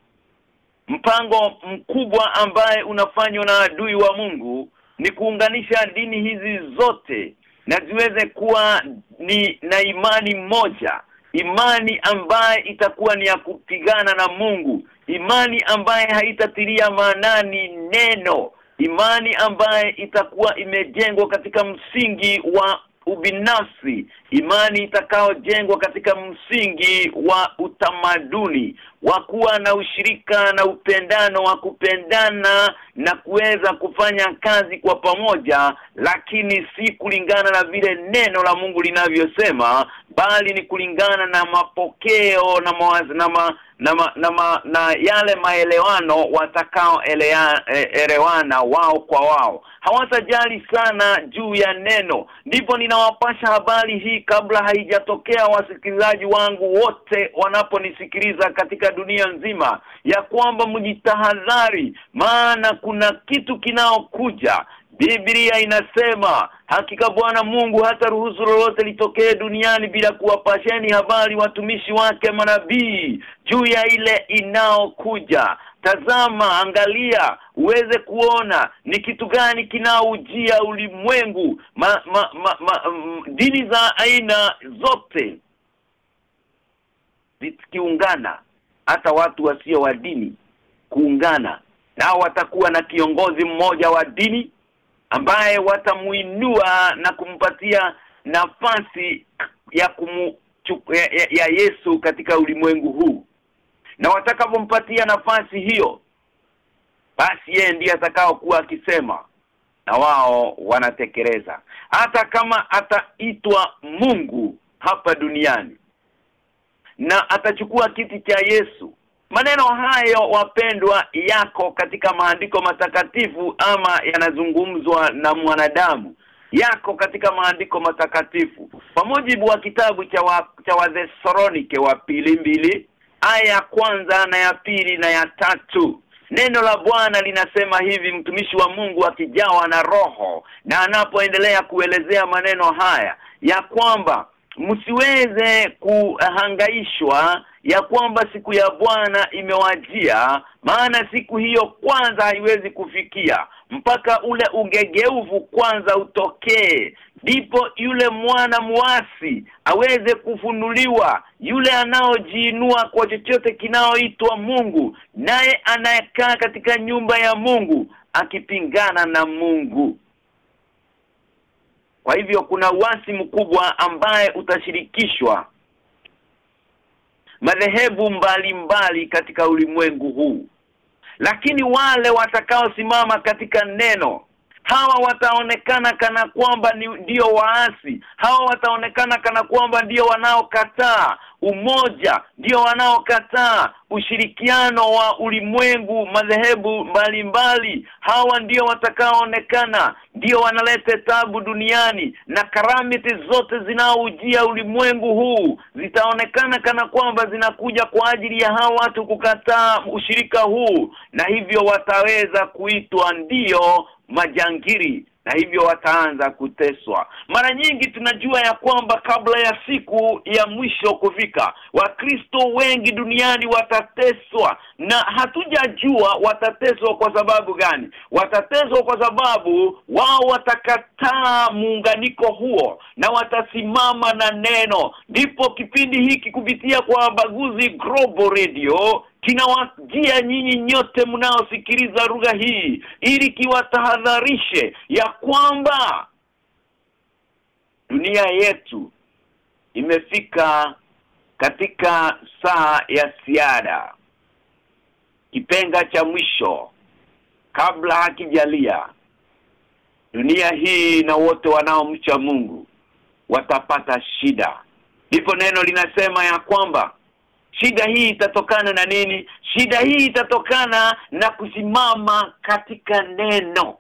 mpango mkubwa ambaye unafanywa na adui wa Mungu ni kuunganisha dini hizi zote na ziweze kuwa ni na imani moja. Imani ambaye itakuwa ni ya kupigana na Mungu imani ambaye haitatilia maanani neno. Imani ambaye itakuwa imejengwa katika msingi wa ubinafsi. Imani itakaojengwa katika msingi wa utamaduni wa kuwa na ushirika na upendano wa kupendana na kuweza kufanya kazi kwa pamoja lakini si kulingana na vile neno la Mungu linavyosema bali ni kulingana na mapokeo na mawazo na ma, na, ma, na, ma, na yale maelewano watakaoelewana e, wao kwa wao. Hawatajali sana juu ya neno. Ndipo ninawapasha habari hii kabla haijatokea wasikilizaji wangu wote wanaponisikiliza katika dunia nzima ya kwamba mjitahadhari maana kuna kitu kinaokuja Biblia inasema hakika Bwana Mungu hata ruhusu lolote litokee duniani bila kuwapasheni habari watumishi wake manabii juu ya ile inaokuja. Tazama angalia uweze kuona ni kitu gani kinaujia ulimwengu ma, ma, ma, ma, m, dini za aina zote zikiungana. Hata watu wasio wa dini kuungana nao watakuwa na kiongozi mmoja wa dini ambaye watamuinua na kumpatia nafasi ya kumu ya, ya, ya Yesu katika ulimwengu huu. Na watakapompatia nafasi hiyo basi yeye ndiye atakao kuwa akisema na wao wanatekeleza. Hata kama ataitwa Mungu hapa duniani na atachukua kiti cha Yesu maneno hayo wapendwa yako katika maandiko matakatifu ama yanazungumzwa na mwanadamu. Yako katika maandiko matakatifu. Kwa mujibu wa kitabu cha wa, cha Wathesalonike wa pili mbili aya ya kwanza na ya pili na ya tatu. Neno la Bwana linasema hivi mtumishi wa Mungu akijawa na roho na anapoendelea kuelezea maneno haya ya kwamba msiweze kuhangaishwa ya kwamba siku ya Bwana imewajia maana siku hiyo kwanza haiwezi kufikia. Mpaka ule ungegeuvu kwanza utokee ndipo yule mwana muasi aweze kufunuliwa yule anaojiinua kwa chochote kinaoitwa Mungu naye anayekaa katika nyumba ya Mungu akipingana na Mungu. Kwa hivyo kuna uasi mkubwa ambaye utashirikishwa madhehebu mbalimbali katika ulimwengu huu. Lakini wale watakaosimama katika neno hawa wataonekana kana kwamba ndio waasi. Hawa wataonekana kana kwamba ndio wanaokataa umoja ndio wanaokataa ushirikiano wa ulimwengu madhehebu mbalimbali. Hawa ndio watakaoonekana ndio wanaleta tabu duniani na karamiti zote zinaoujia ulimwengu huu zitaonekana kana kwamba zinakuja kwa ajili ya hawa watu kukataa ushirika huu na hivyo wataweza kuitwa ndio majangiri na hivyo wataanza kuteswa. Mara nyingi tunajua ya kwamba kabla ya siku ya mwisho kufika wakristo wengi duniani watateswa. Na hatujajua watateswa kwa sababu gani. Watateswa kwa sababu wao watakataa muunganiko huo na watasimama na neno. Ndipo kipindi hiki kupitia kwa Baguzi Global Radio kinawajia nyinyi nyote mnaosikiliza lugha hii ili kiwatahadharishe ya kwamba dunia yetu imefika katika saa ya siada kipenga cha mwisho kabla hakijalia. Dunia hii na wote wanaomcha Mungu watapata shida. Ndipo neno linasema ya kwamba shida hii itatokana na nini? Shida hii itatokana na kusimama katika neno.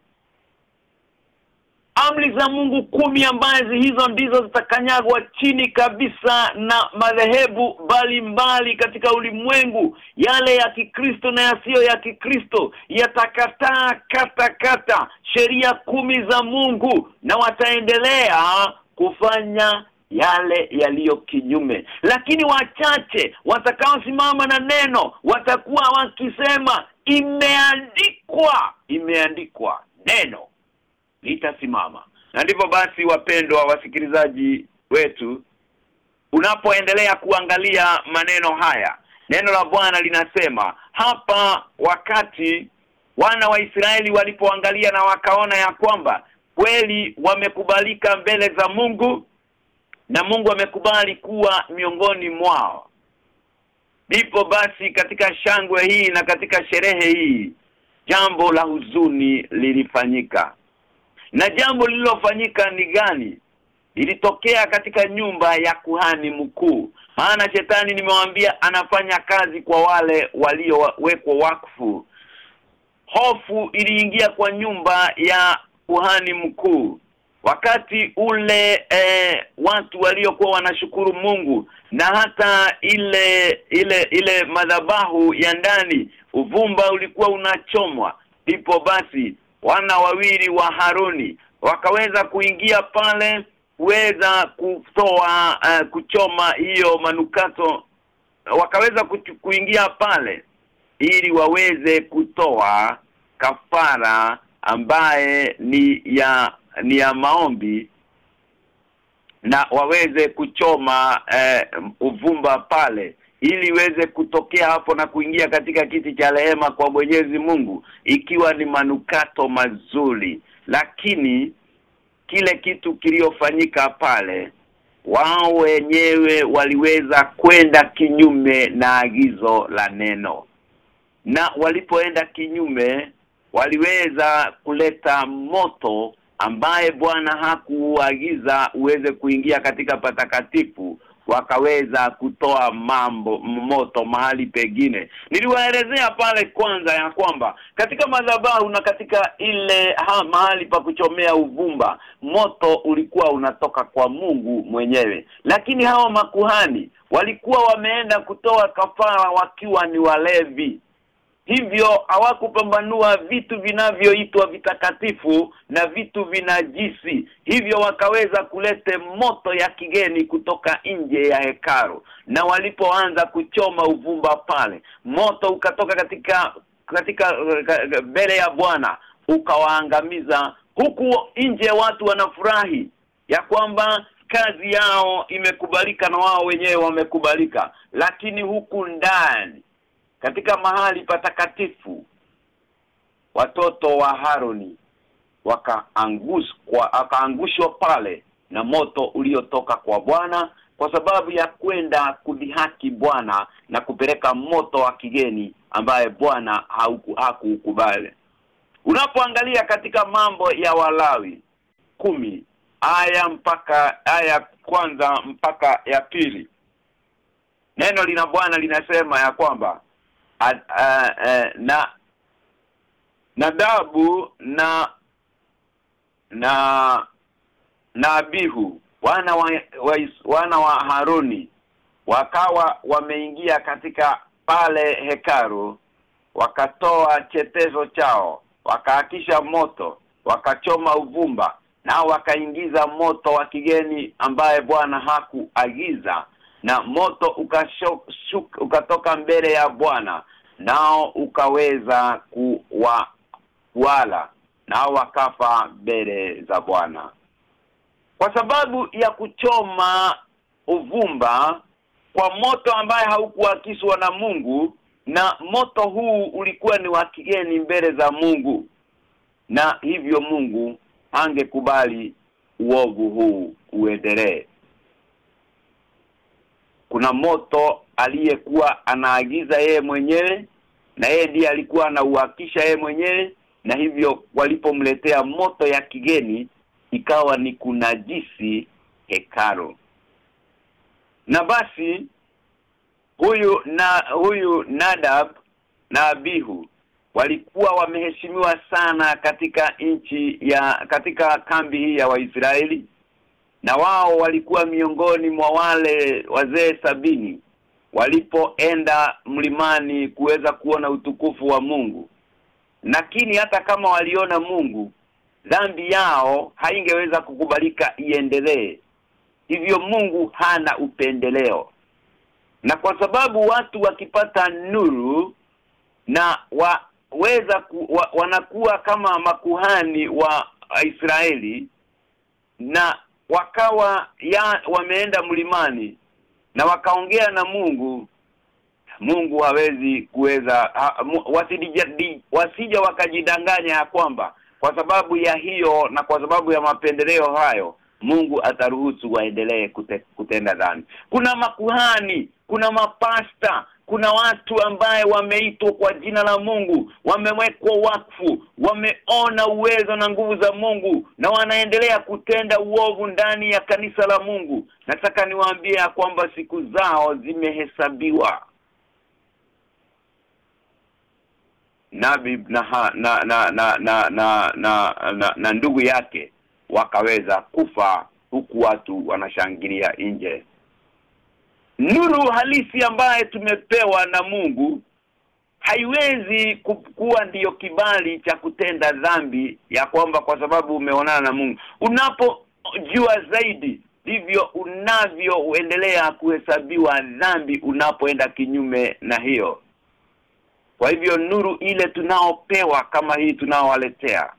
Amri za Mungu kumi ambazo hizo ndizo zitakanyagwa chini kabisa na madhehebu mbalimbali katika ulimwengu. Yale ya Kikristo na yasiyo ya Kikristo yatakataa kata kata sheria kumi za Mungu na wataendelea kufanya yale yaliyo kinyume. Lakini wachache watakaosimama na neno watakuwa wakisema imeandikwa imeandikwa neno litasimama. Na ndivyo basi wapendwa wasikilizaji wetu unapoendelea kuangalia maneno haya neno la Bwana linasema hapa wakati wana wa Israeli walipoangalia na wakaona ya kwamba kweli wamekubalika mbele za Mungu na Mungu amekubali kuwa miongoni mwao. Ndipo basi katika shangwe hii na katika sherehe hii jambo la huzuni lilifanyika. Na jambo lililofanyika ni gani? Ilitokea katika nyumba ya kuhani mkuu. Maana shetani nimewambia anafanya kazi kwa wale waliowekwa wakfu. Hofu iliingia kwa nyumba ya kuhani mkuu wakati ule eh, watu waliokuwa wanashukuru Mungu na hata ile ile ile madhabahu ya ndani uvumba ulikuwa unachomwa. Ndipo basi wana wawili wa Haruni wakaweza kuingia pale kuweza kutoa uh, kuchoma hiyo manukato wakaweza kuingia pale ili waweze kutoa kafara ambaye ni ya ni ya maombi na waweze kuchoma eh, uvumba pale ili iweze kutokea hapo na kuingia katika kiti cha rehema kwa Mwenyezi Mungu ikiwa ni manukato mazuri. Lakini kile kitu kiliofanyika pale wao wenyewe waliweza kwenda kinyume na agizo la neno. Na walipoenda kinyume waliweza kuleta moto ambaye Bwana hakuagiza uweze kuingia katika patakatifu wakaweza kutoa mambo moto mahali pengine. Niliwaelezea pale kwanza ya kwamba katika madhabahu na katika ile ha, mahali pa kuchomea uvumba moto ulikuwa unatoka kwa Mungu mwenyewe. Lakini hawa makuhani walikuwa wameenda kutoa kafara wakiwa ni walevi hivyo hawakupambanua vitu vinavyoitwa vitakatifu na vitu vinajisi. Hivyo wakaweza kulete moto ya kigeni kutoka nje ya hekaru na walipoanza kuchoma uvumba pale moto ukatoka katika katika mbele ya Bwana ukawaangamiza. Huku nje watu wanafurahi ya kwamba kazi yao imekubalika na wao wenyewe wamekubalika. Lakini huku ndani katika mahali patakatifu watoto wa Haroni wakaangushwa akaangushwa pale na moto uliotoka kwa Bwana kwa sababu ya kwenda kudhihaki Bwana na kupeleka moto wa kigeni ambaye Bwana hakukubali unapoangalia katika mambo ya Walawi kumi aya mpaka aya kwanza mpaka ya pili neno lina Bwana linasema ya kwamba a, a, a, na Nadabu na na na Abihu wana wa, wa wana wa Haruni wakawa wameingia katika pale hekaru wakatoa chetezo chao wakaakisha moto wakachoma uvumba nao wakaingiza moto wa kigeni ambaye Bwana hakuagiza na moto ukashuk, ukatoka mbele ya Bwana nao ukaweza kuwa wala nao wakafa mbele za Bwana. Kwa sababu ya kuchoma uvumba kwa moto ambaye haukuakiswa na Mungu na moto huu ulikuwa ni wa kigeni mbele za Mungu na hivyo Mungu angekubali uovu huu uendelee kuna moto aliyekuwa anaagiza yeye mwenyewe na yeye ndiye alikuwa anauhakisha yeye mwenyewe na hivyo walipomletea moto ya kigeni ikawa ni kunajisi hekaro na basi huyu na huyu Nadab na Abihu walikuwa wameheshimiwa sana katika nchi ya katika kambi hii ya Waisraeli na wao walikuwa miongoni mwa wale wazee sabini walipoenda mlimani kuweza kuona utukufu wa Mungu. Lakini hata kama waliona Mungu dhambi yao haingeweza kukubalika iendelee. Hivyo Mungu hana upendeleo. Na kwa sababu watu wakipata nuru na waweza ku, wa, wanakuwa kama makuhani wa Israeli na wakawa ya wameenda mlimani na wakaongea na Mungu Mungu hawezi kuweza ha, wasija wakajidanganya ya kwamba kwa sababu ya hiyo na kwa sababu ya mapendeleo hayo Mungu ataruhusu waendelee kute, kutenda dhambi. Kuna makuhani, kuna mapasta, kuna watu ambaye wameitwa kwa jina la Mungu, wamewekwa wakfu, wameona uwezo na nguvu za Mungu na wanaendelea kutenda uovu ndani ya kanisa la Mungu. Nataka niwaambie kwamba siku zao zimehesabiwa. Nabi na, ha, na, na, na, na, na, na, na, na ndugu yake wakaweza kufa huku watu wanashangilia nje nuru halisi ambaye tumepewa na Mungu haiwezi kuwa ndiyo kibali cha kutenda dhambi ya kwamba kwa sababu umeonana na Mungu. Unapojua zaidi ndivyo unavyoendelea kuhesabiwa dhambi unapoenda kinyume na hiyo. Kwa hivyo nuru ile tunaopewa kama hii tunaowaletea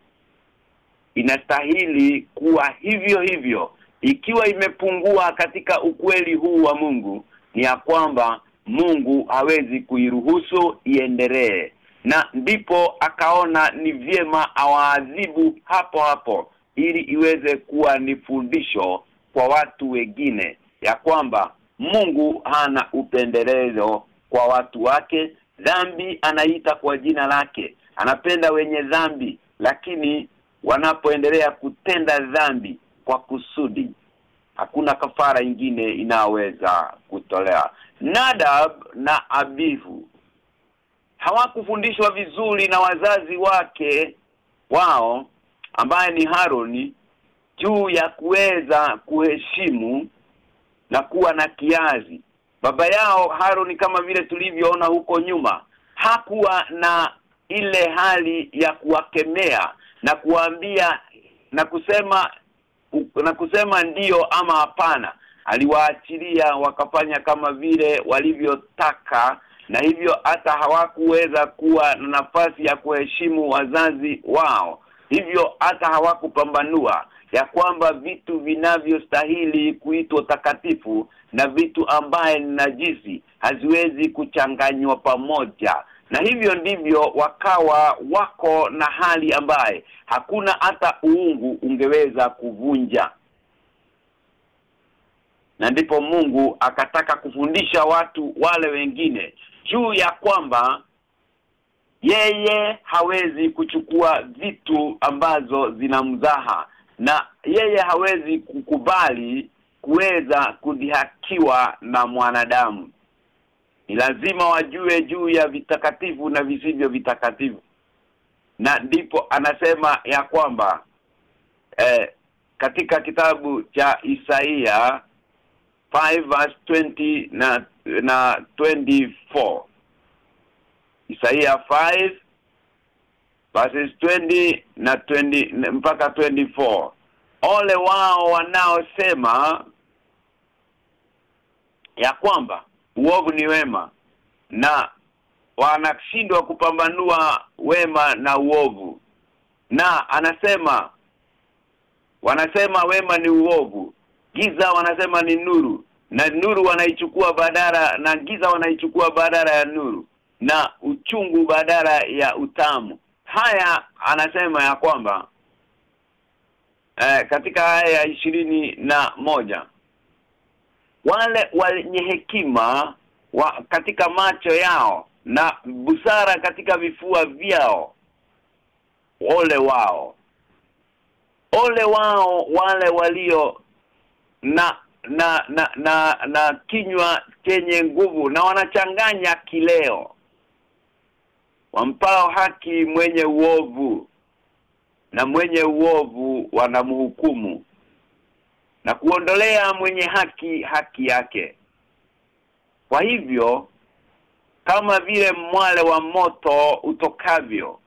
inastahili kuwa hivyo hivyo. Ikiwa imepungua katika ukweli huu wa Mungu ni ya kwamba Mungu hawezi kuiruhusu iendelee. Na ndipo akaona ni vyema awaadhibu hapo hapo ili iweze kuwa ni fundisho kwa watu wengine ya kwamba Mungu hana upendeleo kwa watu wake. Dhambi anaita kwa jina lake anapenda wenye dhambi lakini wanapoendelea kutenda dhambi kwa kusudi hakuna kafara ingine inaweza kutolewa. Nadab na Abihu hawakufundishwa vizuri na wazazi wake wao ambaye ni Haroni juu ya kuweza kuheshimu na kuwa na kiazi. Baba yao Haroni kama vile tulivyoona huko nyuma hakuwa na ile hali ya kuwakemea na kuambia na kusema na kusema ndiyo ama hapana. Aliwaachilia wakafanya kama vile walivyotaka na hivyo hata hawakuweza kuwa na nafasi ya kuheshimu wazazi wao. Hivyo hata hawakupambanua ya kwamba vitu vinavyostahili kuitwa takatifu na vitu ambaye ni najisi haziwezi kuchanganywa pamoja na hivyo ndivyo wakawa wako na hali ambaye hakuna hata uungu ungeweza kuvunja. Na ndipo Mungu akataka kufundisha watu wale wengine juu ya kwamba yeye hawezi kuchukua vitu ambazo zinamzaha na yeye hawezi kukubali kuweza kudhihakiwa na mwanadamu ni lazima wajue juu ya vitakatifu na visivyo vitakatifu. Na ndipo anasema ya kwamba eh, katika kitabu cha Isaia 5 verse 20 na na 24 Isaia 5 verses 20 na 20 mpaka 24 ole wao wanaosema ya kwamba uovu ni wema na wanashindwa kupambanua wema na uovu. Na anasema wanasema wema ni uovu giza wanasema ni nuru na nuru wanaichukua badala na giza wanaichukua badala ya nuru na uchungu badala ya utamu. Haya anasema ya kwamba eh, katika haya ya ishirini na moja wale wenye hekima wa, katika macho yao na busara katika vifua vyao. Ole wao. Ole wao wale walio na na na na, na kinywa chenye nguvu na wanachanganya kileo. Wampao haki mwenye uovu na mwenye uovu wanamhukumu na kuondolea mwenye haki haki yake. Kwa hivyo kama vile mwale wa moto utokavyo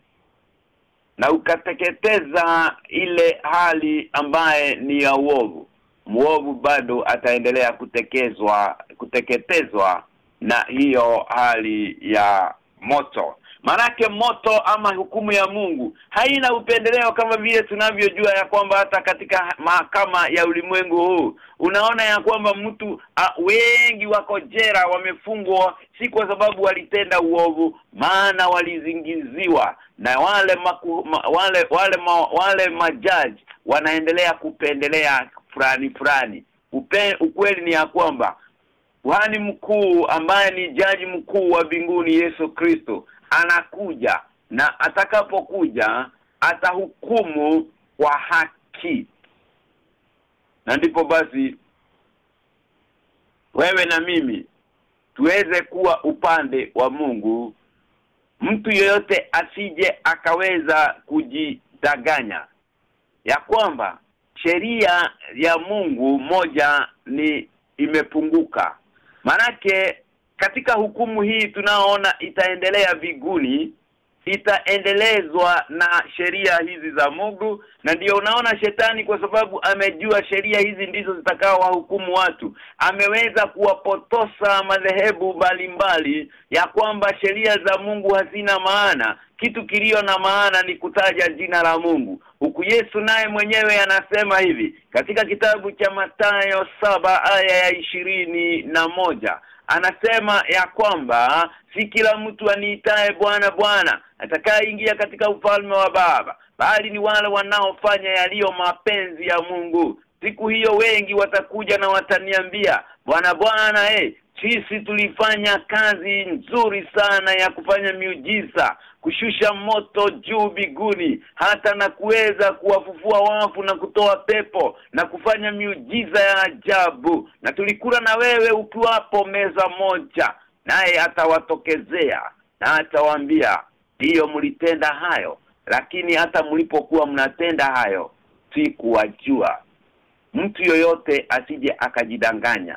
na ukateketeza ile hali ambaye ni ya uovu muovu bado ataendelea kutekezwa kuteketezwa na hiyo hali ya moto Manake moto ama hukumu ya Mungu haina upendeleo kama vile tunavyojua ya kwamba hata katika mahakama ya ulimwengu huu. Unaona ya kwamba mtu a, wengi wako jera wamefungwa si kwa sababu walitenda uovu maana walizingiziwa. Na wale maku, ma, wale wale ma, wale majaji wanaendelea kupendelea fulani fulani. Ukweli ni ya kwamba Kuhani mkuu ambaye ni jaji mkuu wa binguni Yesu Kristo anakuja na atakapokuja atahukumu kwa haki. Na ndipo basi wewe na mimi tuweze kuwa upande wa Mungu. Mtu yeyote asije akaweza kujidanganya ya kwamba sheria ya Mungu moja ni imepunguka. Manake katika hukumu hii tunaoona itaendelea viguni itaendelezwa na sheria hizi za Mungu na ndiyo unaona shetani kwa sababu amejua sheria hizi ndizo zitakao wahukumu watu. Ameweza kuwapotosa madhehebu mbalimbali ya kwamba sheria za Mungu hazina maana. Kitu kilio na maana ni kutaja jina la Mungu. Huku Yesu naye mwenyewe anasema hivi katika kitabu cha Mathayo saba aya ya ishirini na moja anasema ya kwamba si kila mtu aniitaye bwana bwana atakayeingia katika ufalme wa baba bali ni wale wanaofanya yaliyo mapenzi ya Mungu. Siku hiyo wengi watakuja na wataniambia bwana bwana eh sisi tulifanya kazi nzuri sana ya kufanya miujiza kushusha moto juu biguni hata na kuweza kuwafufua wafu na kutoa pepo na kufanya miujiza ya ajabu. Na tulikula na wewe ukiwapo meza moja naye atawatokezea na atawaambia ndiyo mlitenda hayo lakini hata mlipokuwa mnatenda hayo si kuwajua mtu yoyote asije akajidanganya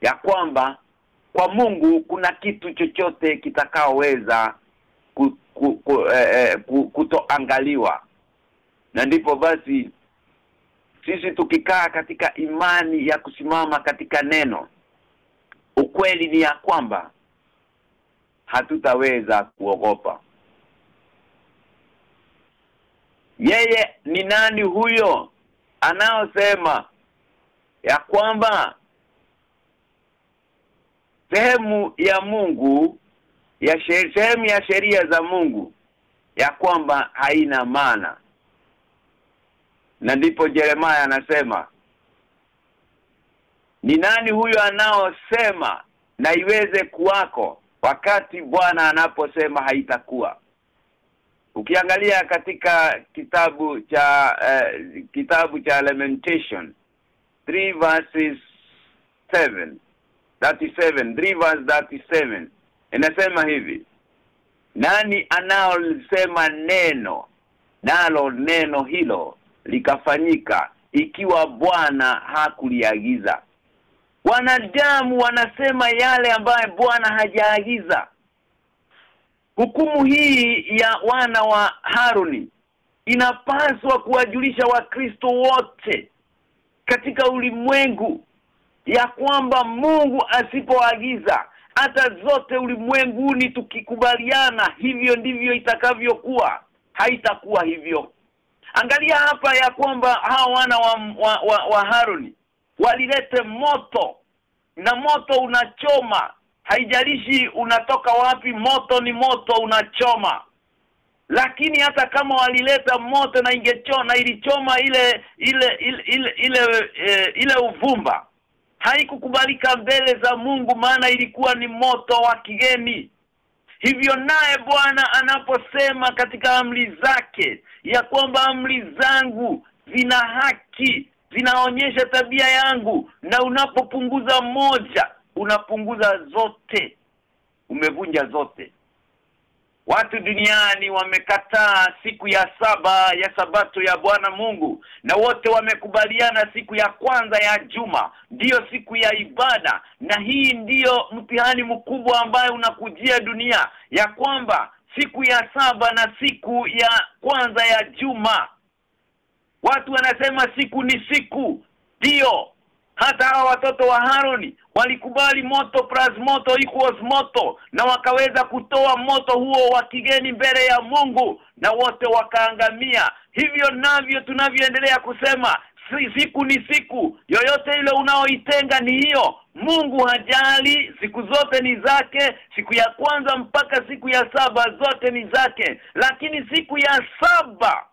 ya kwamba kwa Mungu kuna kitu chochote kitakaoweza ku, ku, ku, eh, ku, kutoangaliwa. Na ndipo basi sisi tukikaa katika imani ya kusimama katika neno ukweli ni ya kwamba hatutaweza kuogopa. Yeye ni nani huyo anaosema ya kwamba sehemu ya Mungu ya sehemu ya sheria za Mungu ya kwamba haina maana. Na ndipo Jeremaya anasema ni nani huyo anaosema na iweze kuwako wakati Bwana anaposema haitakuwa? Ukiangalia katika kitabu cha uh, kitabu cha Lamentation 3 verses 7 37 Rivers 37 inasema hivi nani anaosema neno nalo neno hilo likafanyika ikiwa Bwana hakuliagiza? Wanadamu wanasema yale ambaye Bwana hajaagiza. Hukumu hii ya wana wa Haruni inapaswa kuwajulisha wakristo wote katika ulimwengu ya kwamba Mungu asipoagiza hata zote ulimwenguni tukikubaliana hivyo ndivyo itakavyokuwa. Haitakuwa hivyo. Angalia hapa ya kwamba hawa wana wa, wa, wa, wa Haruni walilete moto na moto unachoma. Haijalishi unatoka wapi moto ni moto unachoma. Lakini hata kama walileta moto na ingechoma ilichoma ile ile ile ile ile, ile, ile uvumba haikukubalika mbele za Mungu maana ilikuwa ni moto wa kigeni. Hivyo naye Bwana anaposema katika amri zake ya kwamba amri zangu zina haki zinaonyesha tabia yangu na unapopunguza moja unapunguza zote. Umevunja zote Watu duniani wamekataa siku ya saba ya sabato ya Bwana Mungu na wote wamekubaliana siku ya kwanza ya juma. Ndiyo siku ya ibada na hii ndiyo mtihani mkubwa ambayo unakujia dunia ya kwamba siku ya saba na siku ya kwanza ya juma. Watu wanasema siku ni siku. Ndio hata hawa watoto wa Haroni walikubali moto plus moto equals moto na wakaweza kutoa moto huo wa kigeni mbele ya Mungu na wote wakaangamia. Hivyo navyo tunavyoendelea kusema siku ni siku. Yoyote ile unaoitenga ni hiyo. Mungu hajali siku zote ni zake. Siku ya kwanza mpaka siku ya saba zote ni zake. Lakini siku ya saba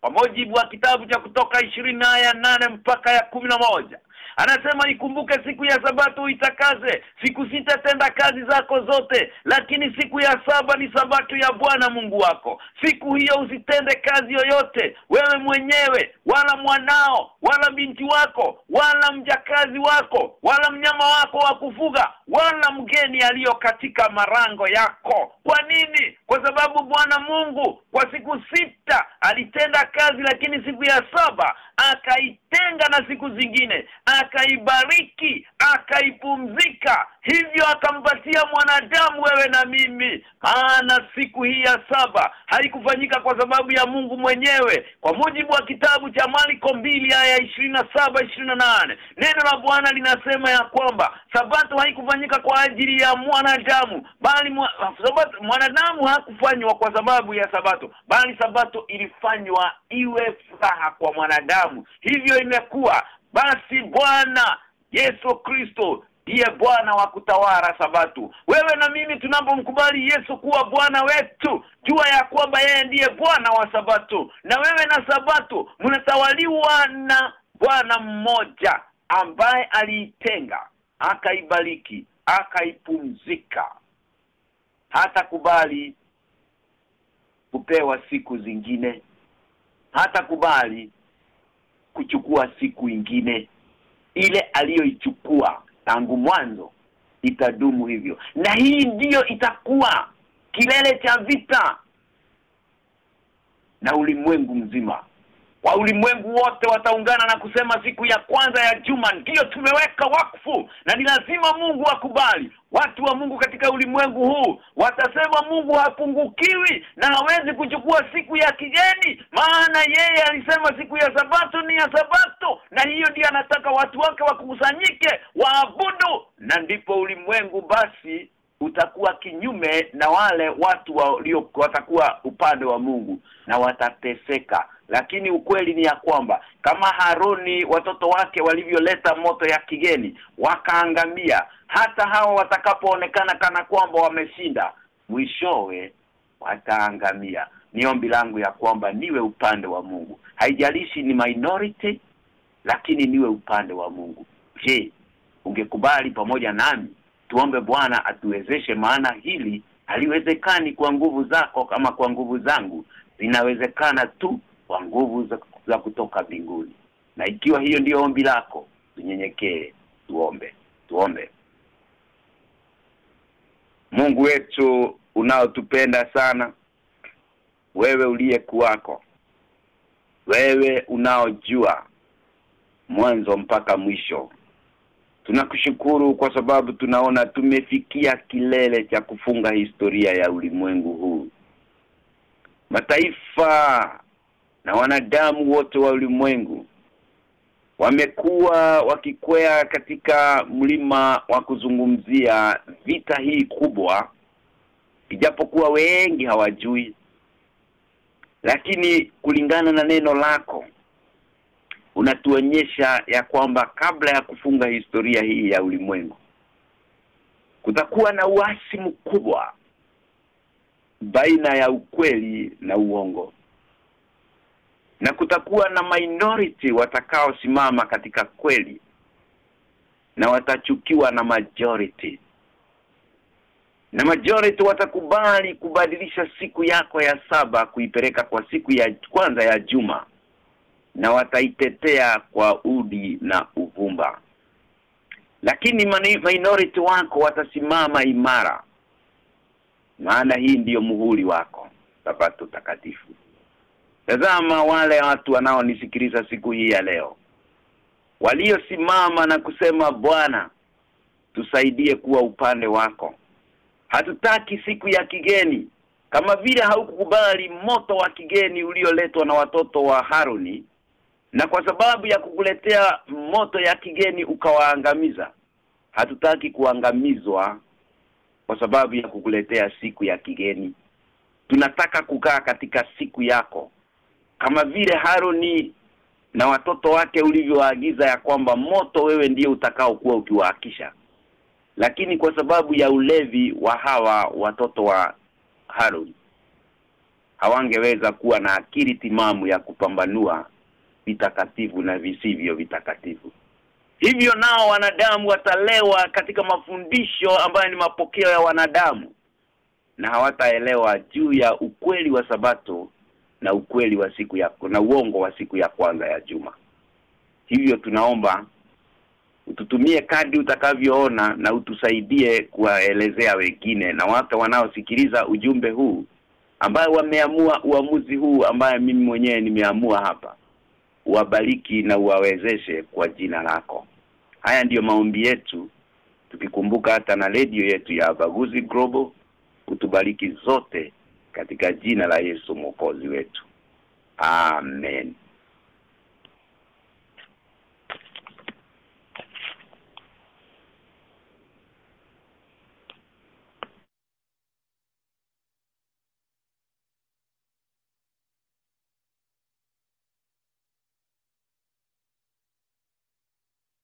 kwa mujibu wa kitabu cha kutoka ishirini aya nane mpaka ya kumi na moja anasema ikumbuke siku ya sabato uitakaze. Siku sita tenda kazi zako zote lakini siku ya saba ni sabato ya Bwana Mungu wako. Siku hiyo usitende kazi yoyote wewe mwenyewe wala mwanao wala binti wako wala mjakazi wako wala mnyama wako wa kufuga wala mgeni aliyo katika marango yako. Kwa nini? Kwa sababu Bwana Mungu kwa siku sita alitenda kazi lakini siku ya saba akaitenga na siku zingine akaibariki akaipumzika. Hivyo akampatia mwanadamu wewe na mimi. Maana siku hii ya saba haikufanyika kwa sababu ya Mungu mwenyewe. Kwa mujibu wa kitabu cha Maliko mbili aya saba nane neno la Bwana linasema ya kwamba sabato haikufanyika kwa ajili ya mwanadamu bali mwanadamu hakufanywa kwa sababu ya sabato bali sabato ilifanywa iwe furaha kwa mwanadamu. Hivyo imekuwa basi Bwana Yesu Kristo ndiye Bwana wa kutawala sabatu. wewe na mimi tunapomkubali Yesu kuwa Bwana wetu jua ya kwamba yeye ndiye Bwana wa sabatu. na wewe na sabatu mnatawaliwa na Bwana mmoja ambaye aliitenga akaibariki akaipumzika hata kubali kupewa siku zingine hata kubali kuchukua siku ingine. Ile aliyoichukua tangu mwanzo itadumu hivyo. Na hii ndiyo itakuwa kilele cha vita na ulimwengu mzima wa ulimwengu wote wataungana na kusema siku ya kwanza ya juma ndiyo tumeweka wakfu na ni lazima Mungu akubali. Watu wa Mungu katika ulimwengu huu watasema Mungu hapungukiwi na hawezi kuchukua siku ya kigeni maana yeye alisema siku ya sabato ni ya sabato na hiyo ndiyo anataka watu wake wakusanyike waabudu. Na ndipo ulimwengu basi utakuwa kinyume na wale watu walio watakuwa upande wa Mungu na watateseka lakini ukweli ni ya kwamba kama Haroni watoto wake walivyoleta moto ya kigeni wakaangamia hata hao watakapoonekana kana kwamba wameshinda mwishowe wataangamia. Ni ombi langu ya kwamba niwe upande wa Mungu. Haijalishi ni minority lakini niwe upande wa Mungu. Je ungekubali pamoja nami tuombe Bwana atuwezeshe? Maana hili haliwezekani kwa nguvu zako kama kwa nguvu zangu. Zinawezekana tu kwa nguvu za, za kutoka mbinguni. Na ikiwa hiyo ndiyo ombi lako tunyenyekee tuombe tuombe. Mungu wetu unaotupenda sana wewe uliye kuwako wewe unaojua mwanzo mpaka mwisho tunakushukuru kwa sababu tunaona tumefikia kilele cha kufunga historia ya ulimwengu huu. Mataifa na wanadamu wote wa ulimwengu wamekuwa wakikwea katika mlima wa kuzungumzia vita hii kubwa ijapokuwa wengi hawajui. Lakini kulingana na neno lako unatuonyesha ya kwamba kabla ya kufunga historia hii ya ulimwengu kutakuwa na uasi mkubwa baina ya ukweli na uongo na kutakuwa na minority watakaosimama katika kweli na watachukiwa na majority. Na majority watakubali kubadilisha siku yako ya saba kuipeleka kwa siku ya kwanza ya juma na wataitetea kwa udi na uvumba. Lakini minority wako watasimama imara. Maana hii ndiyo muhuri wako sabato takatifu tazama wale watu wanaonisikiliza siku hii ya leo. Waliosimama na kusema bwana tusaidie kuwa upande wako. Hatutaki siku ya kigeni. Kama vile haukukubali moto wa kigeni ulioletwa na watoto wa Haruni na kwa sababu ya kukuletea moto ya kigeni ukawaangamiza hatutaki kuangamizwa kwa sababu ya kukuletea siku ya kigeni. Tunataka kukaa katika siku yako kama vile Haroni na watoto wake ulivyoagiza ya kwamba moto wewe ndiye utakaokuwa ukiwaakisha lakini kwa sababu ya ulevi wa hawa watoto wa Harun hawangeweza kuwa na akili timamu ya kupambanua vitakatifu na visivyo vitakatifu. Hivyo nao wanadamu watalewa katika mafundisho ambayo ni mapokeo ya wanadamu na hawataelewa juu ya ukweli wa sabato na ukweli wa siku ya na uongo wa siku ya kwanza ya juma. Hivyo tunaomba ututumie kadi utakavyoona na utusaidie kuwaelezea wengine na watu wanaosikiliza ujumbe huu ambayo wameamua uamuzi huu ambaye mimi mwenyewe nimeamua hapa. Uwabariki na uwawezeshe kwa jina lako. Haya ndiyo maombi yetu tukikumbuka hata na radio yetu ya Baguzi Global utubariki zote katika jina la Yesu mwokozi wetu. Amen